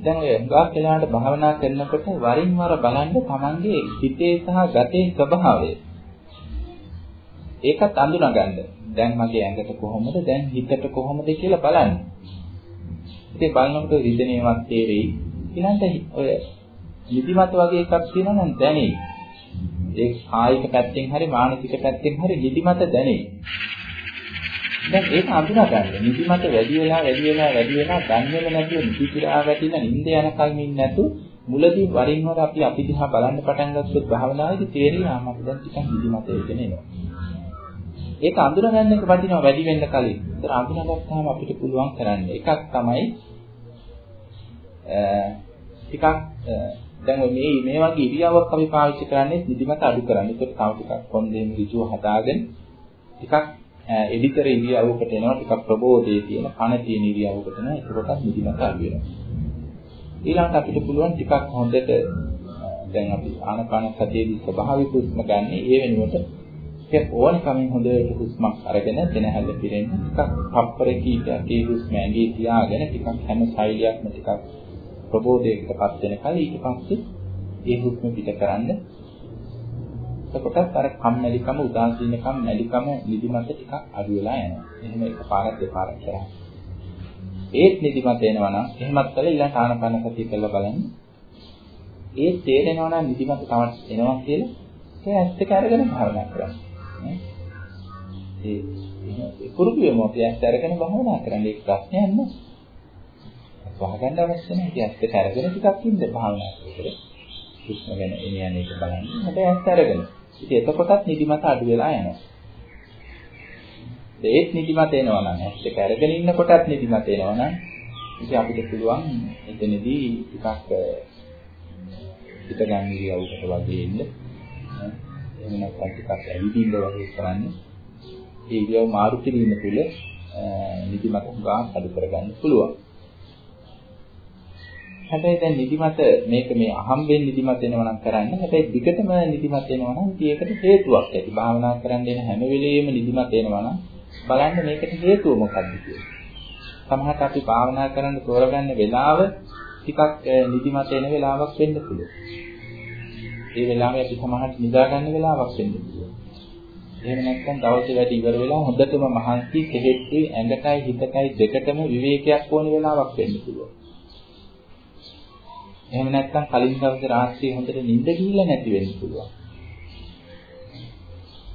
දැන් ඔය හුඟක් වෙලාවට භාවනා කරනකොට වරින් වර බලන්න තමන්ගේ හිතේ සහ ගතේ ස්වභාවය. ඒකත් අඳුනගන්න. දැන් මගේ ඇඟට කොහොමද දැන් හිතට කොහොමද කියලා බලන්න. ඉතින් බලනකොට රිදෙනේවත් තේරෙයි. ඊළඟට ඔය නිදිමත වගේ එකක් තියෙනවා නම් දැනෙයි. ඒ කායික පැත්තෙන් හරි මානසික පැත්තෙන් හරි නිදිමත දැනේ. දැන් ඒක අඳුනා ගන්න. නිදිමත වැඩි වෙලා වැඩි වෙලා වැඩි වෙලා දන්නේම නැතුව නිදිකිරා වැටිලා නිින්ද යනකම් ඉන්නේ නැතු මුලදී වරින් වර අපි අපි දිහා බලන්න පටන් ගත්තොත් භාවනාවේදී තේරෙනවා මම දැන් ටිකක් නිදිමත එගෙන එනවා. ඒක අඳුනා ගන්න එක වටිනවා වැඩි වෙන්න කලින්. ඒතර අඳුනාගත්තාම අපිට පුළුවන් කරන්න. එකක් තමයි ටිකක් දැන් මේ මේ වගේ ඉරියව්වක් අපි පාවිච්චි කරන්නේ නිදිමත අඩු කරන්න. ඒක තව ටිකක් කොන්දේම ඍජුව හදාගෙන ටිකක් එඩිතර ඉරියව්වකට එනවා ටිකක් ප්‍රබෝධයේ තියෙන කන තියෙන ඉරියව්වකට එනවා. ඒකටත් නිදිමත අඩු වෙනවා. ඊළඟට අපිට පුළුවන් ටිකක් හොඳට දැන් අපි ආනපාන සතියේදී ස්වභාවික හුස්ම ගන්න ඒ වෙනුවට ඒක ඕන කමින් හොඳට හුස්මක් අරගෙන දෙනහැල්ල පිරෙන්න ටිකක් තප්පර කීපයක් ඒ හුස්ම ඇඟේ තියාගෙන ටිකක් හැම ශෛලියක්ම ටිකක් ප්‍රබෝධයකටපත් වෙනකල් ඊට පස්සේ ඒ හුස්ම පිට කරන්න එතකොටත් අර කම්මැලිකම උදාසීනකම මැලිකම නිදිමත ටිකක් අඩු වෙලා යනවා. එහෙම එකපාරක් දෙපාරක් කරා. ඒත් නිදිමත එනවා නම් එහෙමත් කළා ඊළඟ ආනපන සතිය කරලා බලන්න. ඒ තේරෙනවා නම් නිදිමත තවත් එනවා කියලා ඒ ඇස් දෙක අරගෙන භාවනා කරන්න. ඒ පුරුදු වෙමු අපි ඇස් අරගෙන භාවනා කරන්න ඒක ප්‍රශ්නයක් නෑ. වහගන්න අවශ්‍ය නැහැ. ඉතින් ඇත්ත අරගෙන ටිකක් ඉන්න භාවනා කරලා. හුස්ම ගැන එන යන එක බලන්න. හැබැයි ඇත්ත අරගෙන. ඉතින් එතකොටත් නිදිමත අඩු වෙලා යනවා. ඒත් නිදිමත එනවා නම් ඇත්ත අරගෙන ඉන්නකොටත් නිදිමත එනවා නම් ඉතින් අපිට පුළුවන් එතනදී ටිකක් හිත ගන්න ඉරියව්වට වගේ ඉන්න. එහෙම නැත්නම් ටිකක් ඇවිදින්න වගේ කරන්න. ඒ ඉරියව් මාරු කිරීම තුළ නිදිමත හුඟා අඩු කරගන්න පුළුවන්. හැබැයි දැන් නිදිමත මේක මේ අහම්බෙන් නිදිමත එනවා නම් කරන්න. හැබැයි දිගටම නිදිමත එනවා නම් ඒකට හේතුවක් ඇති. භාවනා කරන්න එන හැම වෙලෙම නිදිමත එනවා නම් බලන්න මේකට හේතුව මොකක්ද කියලා. සමහරට අපි භාවනා කරන්න තෝරගන්න වෙලාව ටිකක් නිදිමත එන වෙලාවක් වෙන්න පුළුවන්. ඒ වෙලාවේ අපි සමහරට නිදා ගන්න වෙලාවක් වෙන්න පුළුවන්. එහෙම නැත්නම් දවසේ වැඩ ඉවර වෙලා හොඳටම මහන්සි කෙහෙට්ටුයි ඇඟටයි හිතටයි දෙකටම විවේකයක් ඕන වෙලාවක් වෙන්න පුළුවන්. එහෙම නැත්නම් කලින් දවසේ රාත්‍රියේ හොඳට නිින්ද ගිහිල්ලා නැති වෙන්න පුළුවන්.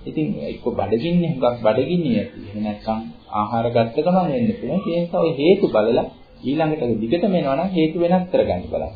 ඉතින් එක්ක බඩගින්නේ හුඟක් බඩගින්නේ ඇති. එහෙම නැත්නම් ආහාර ගත්ත ගමන් වෙන්න පුළුවන්. ඒ නිසා ඔය හේතු බලලා ඊළඟට දිගටම එනවා නම් හේතු වෙනස් කරගන්න බලන්න.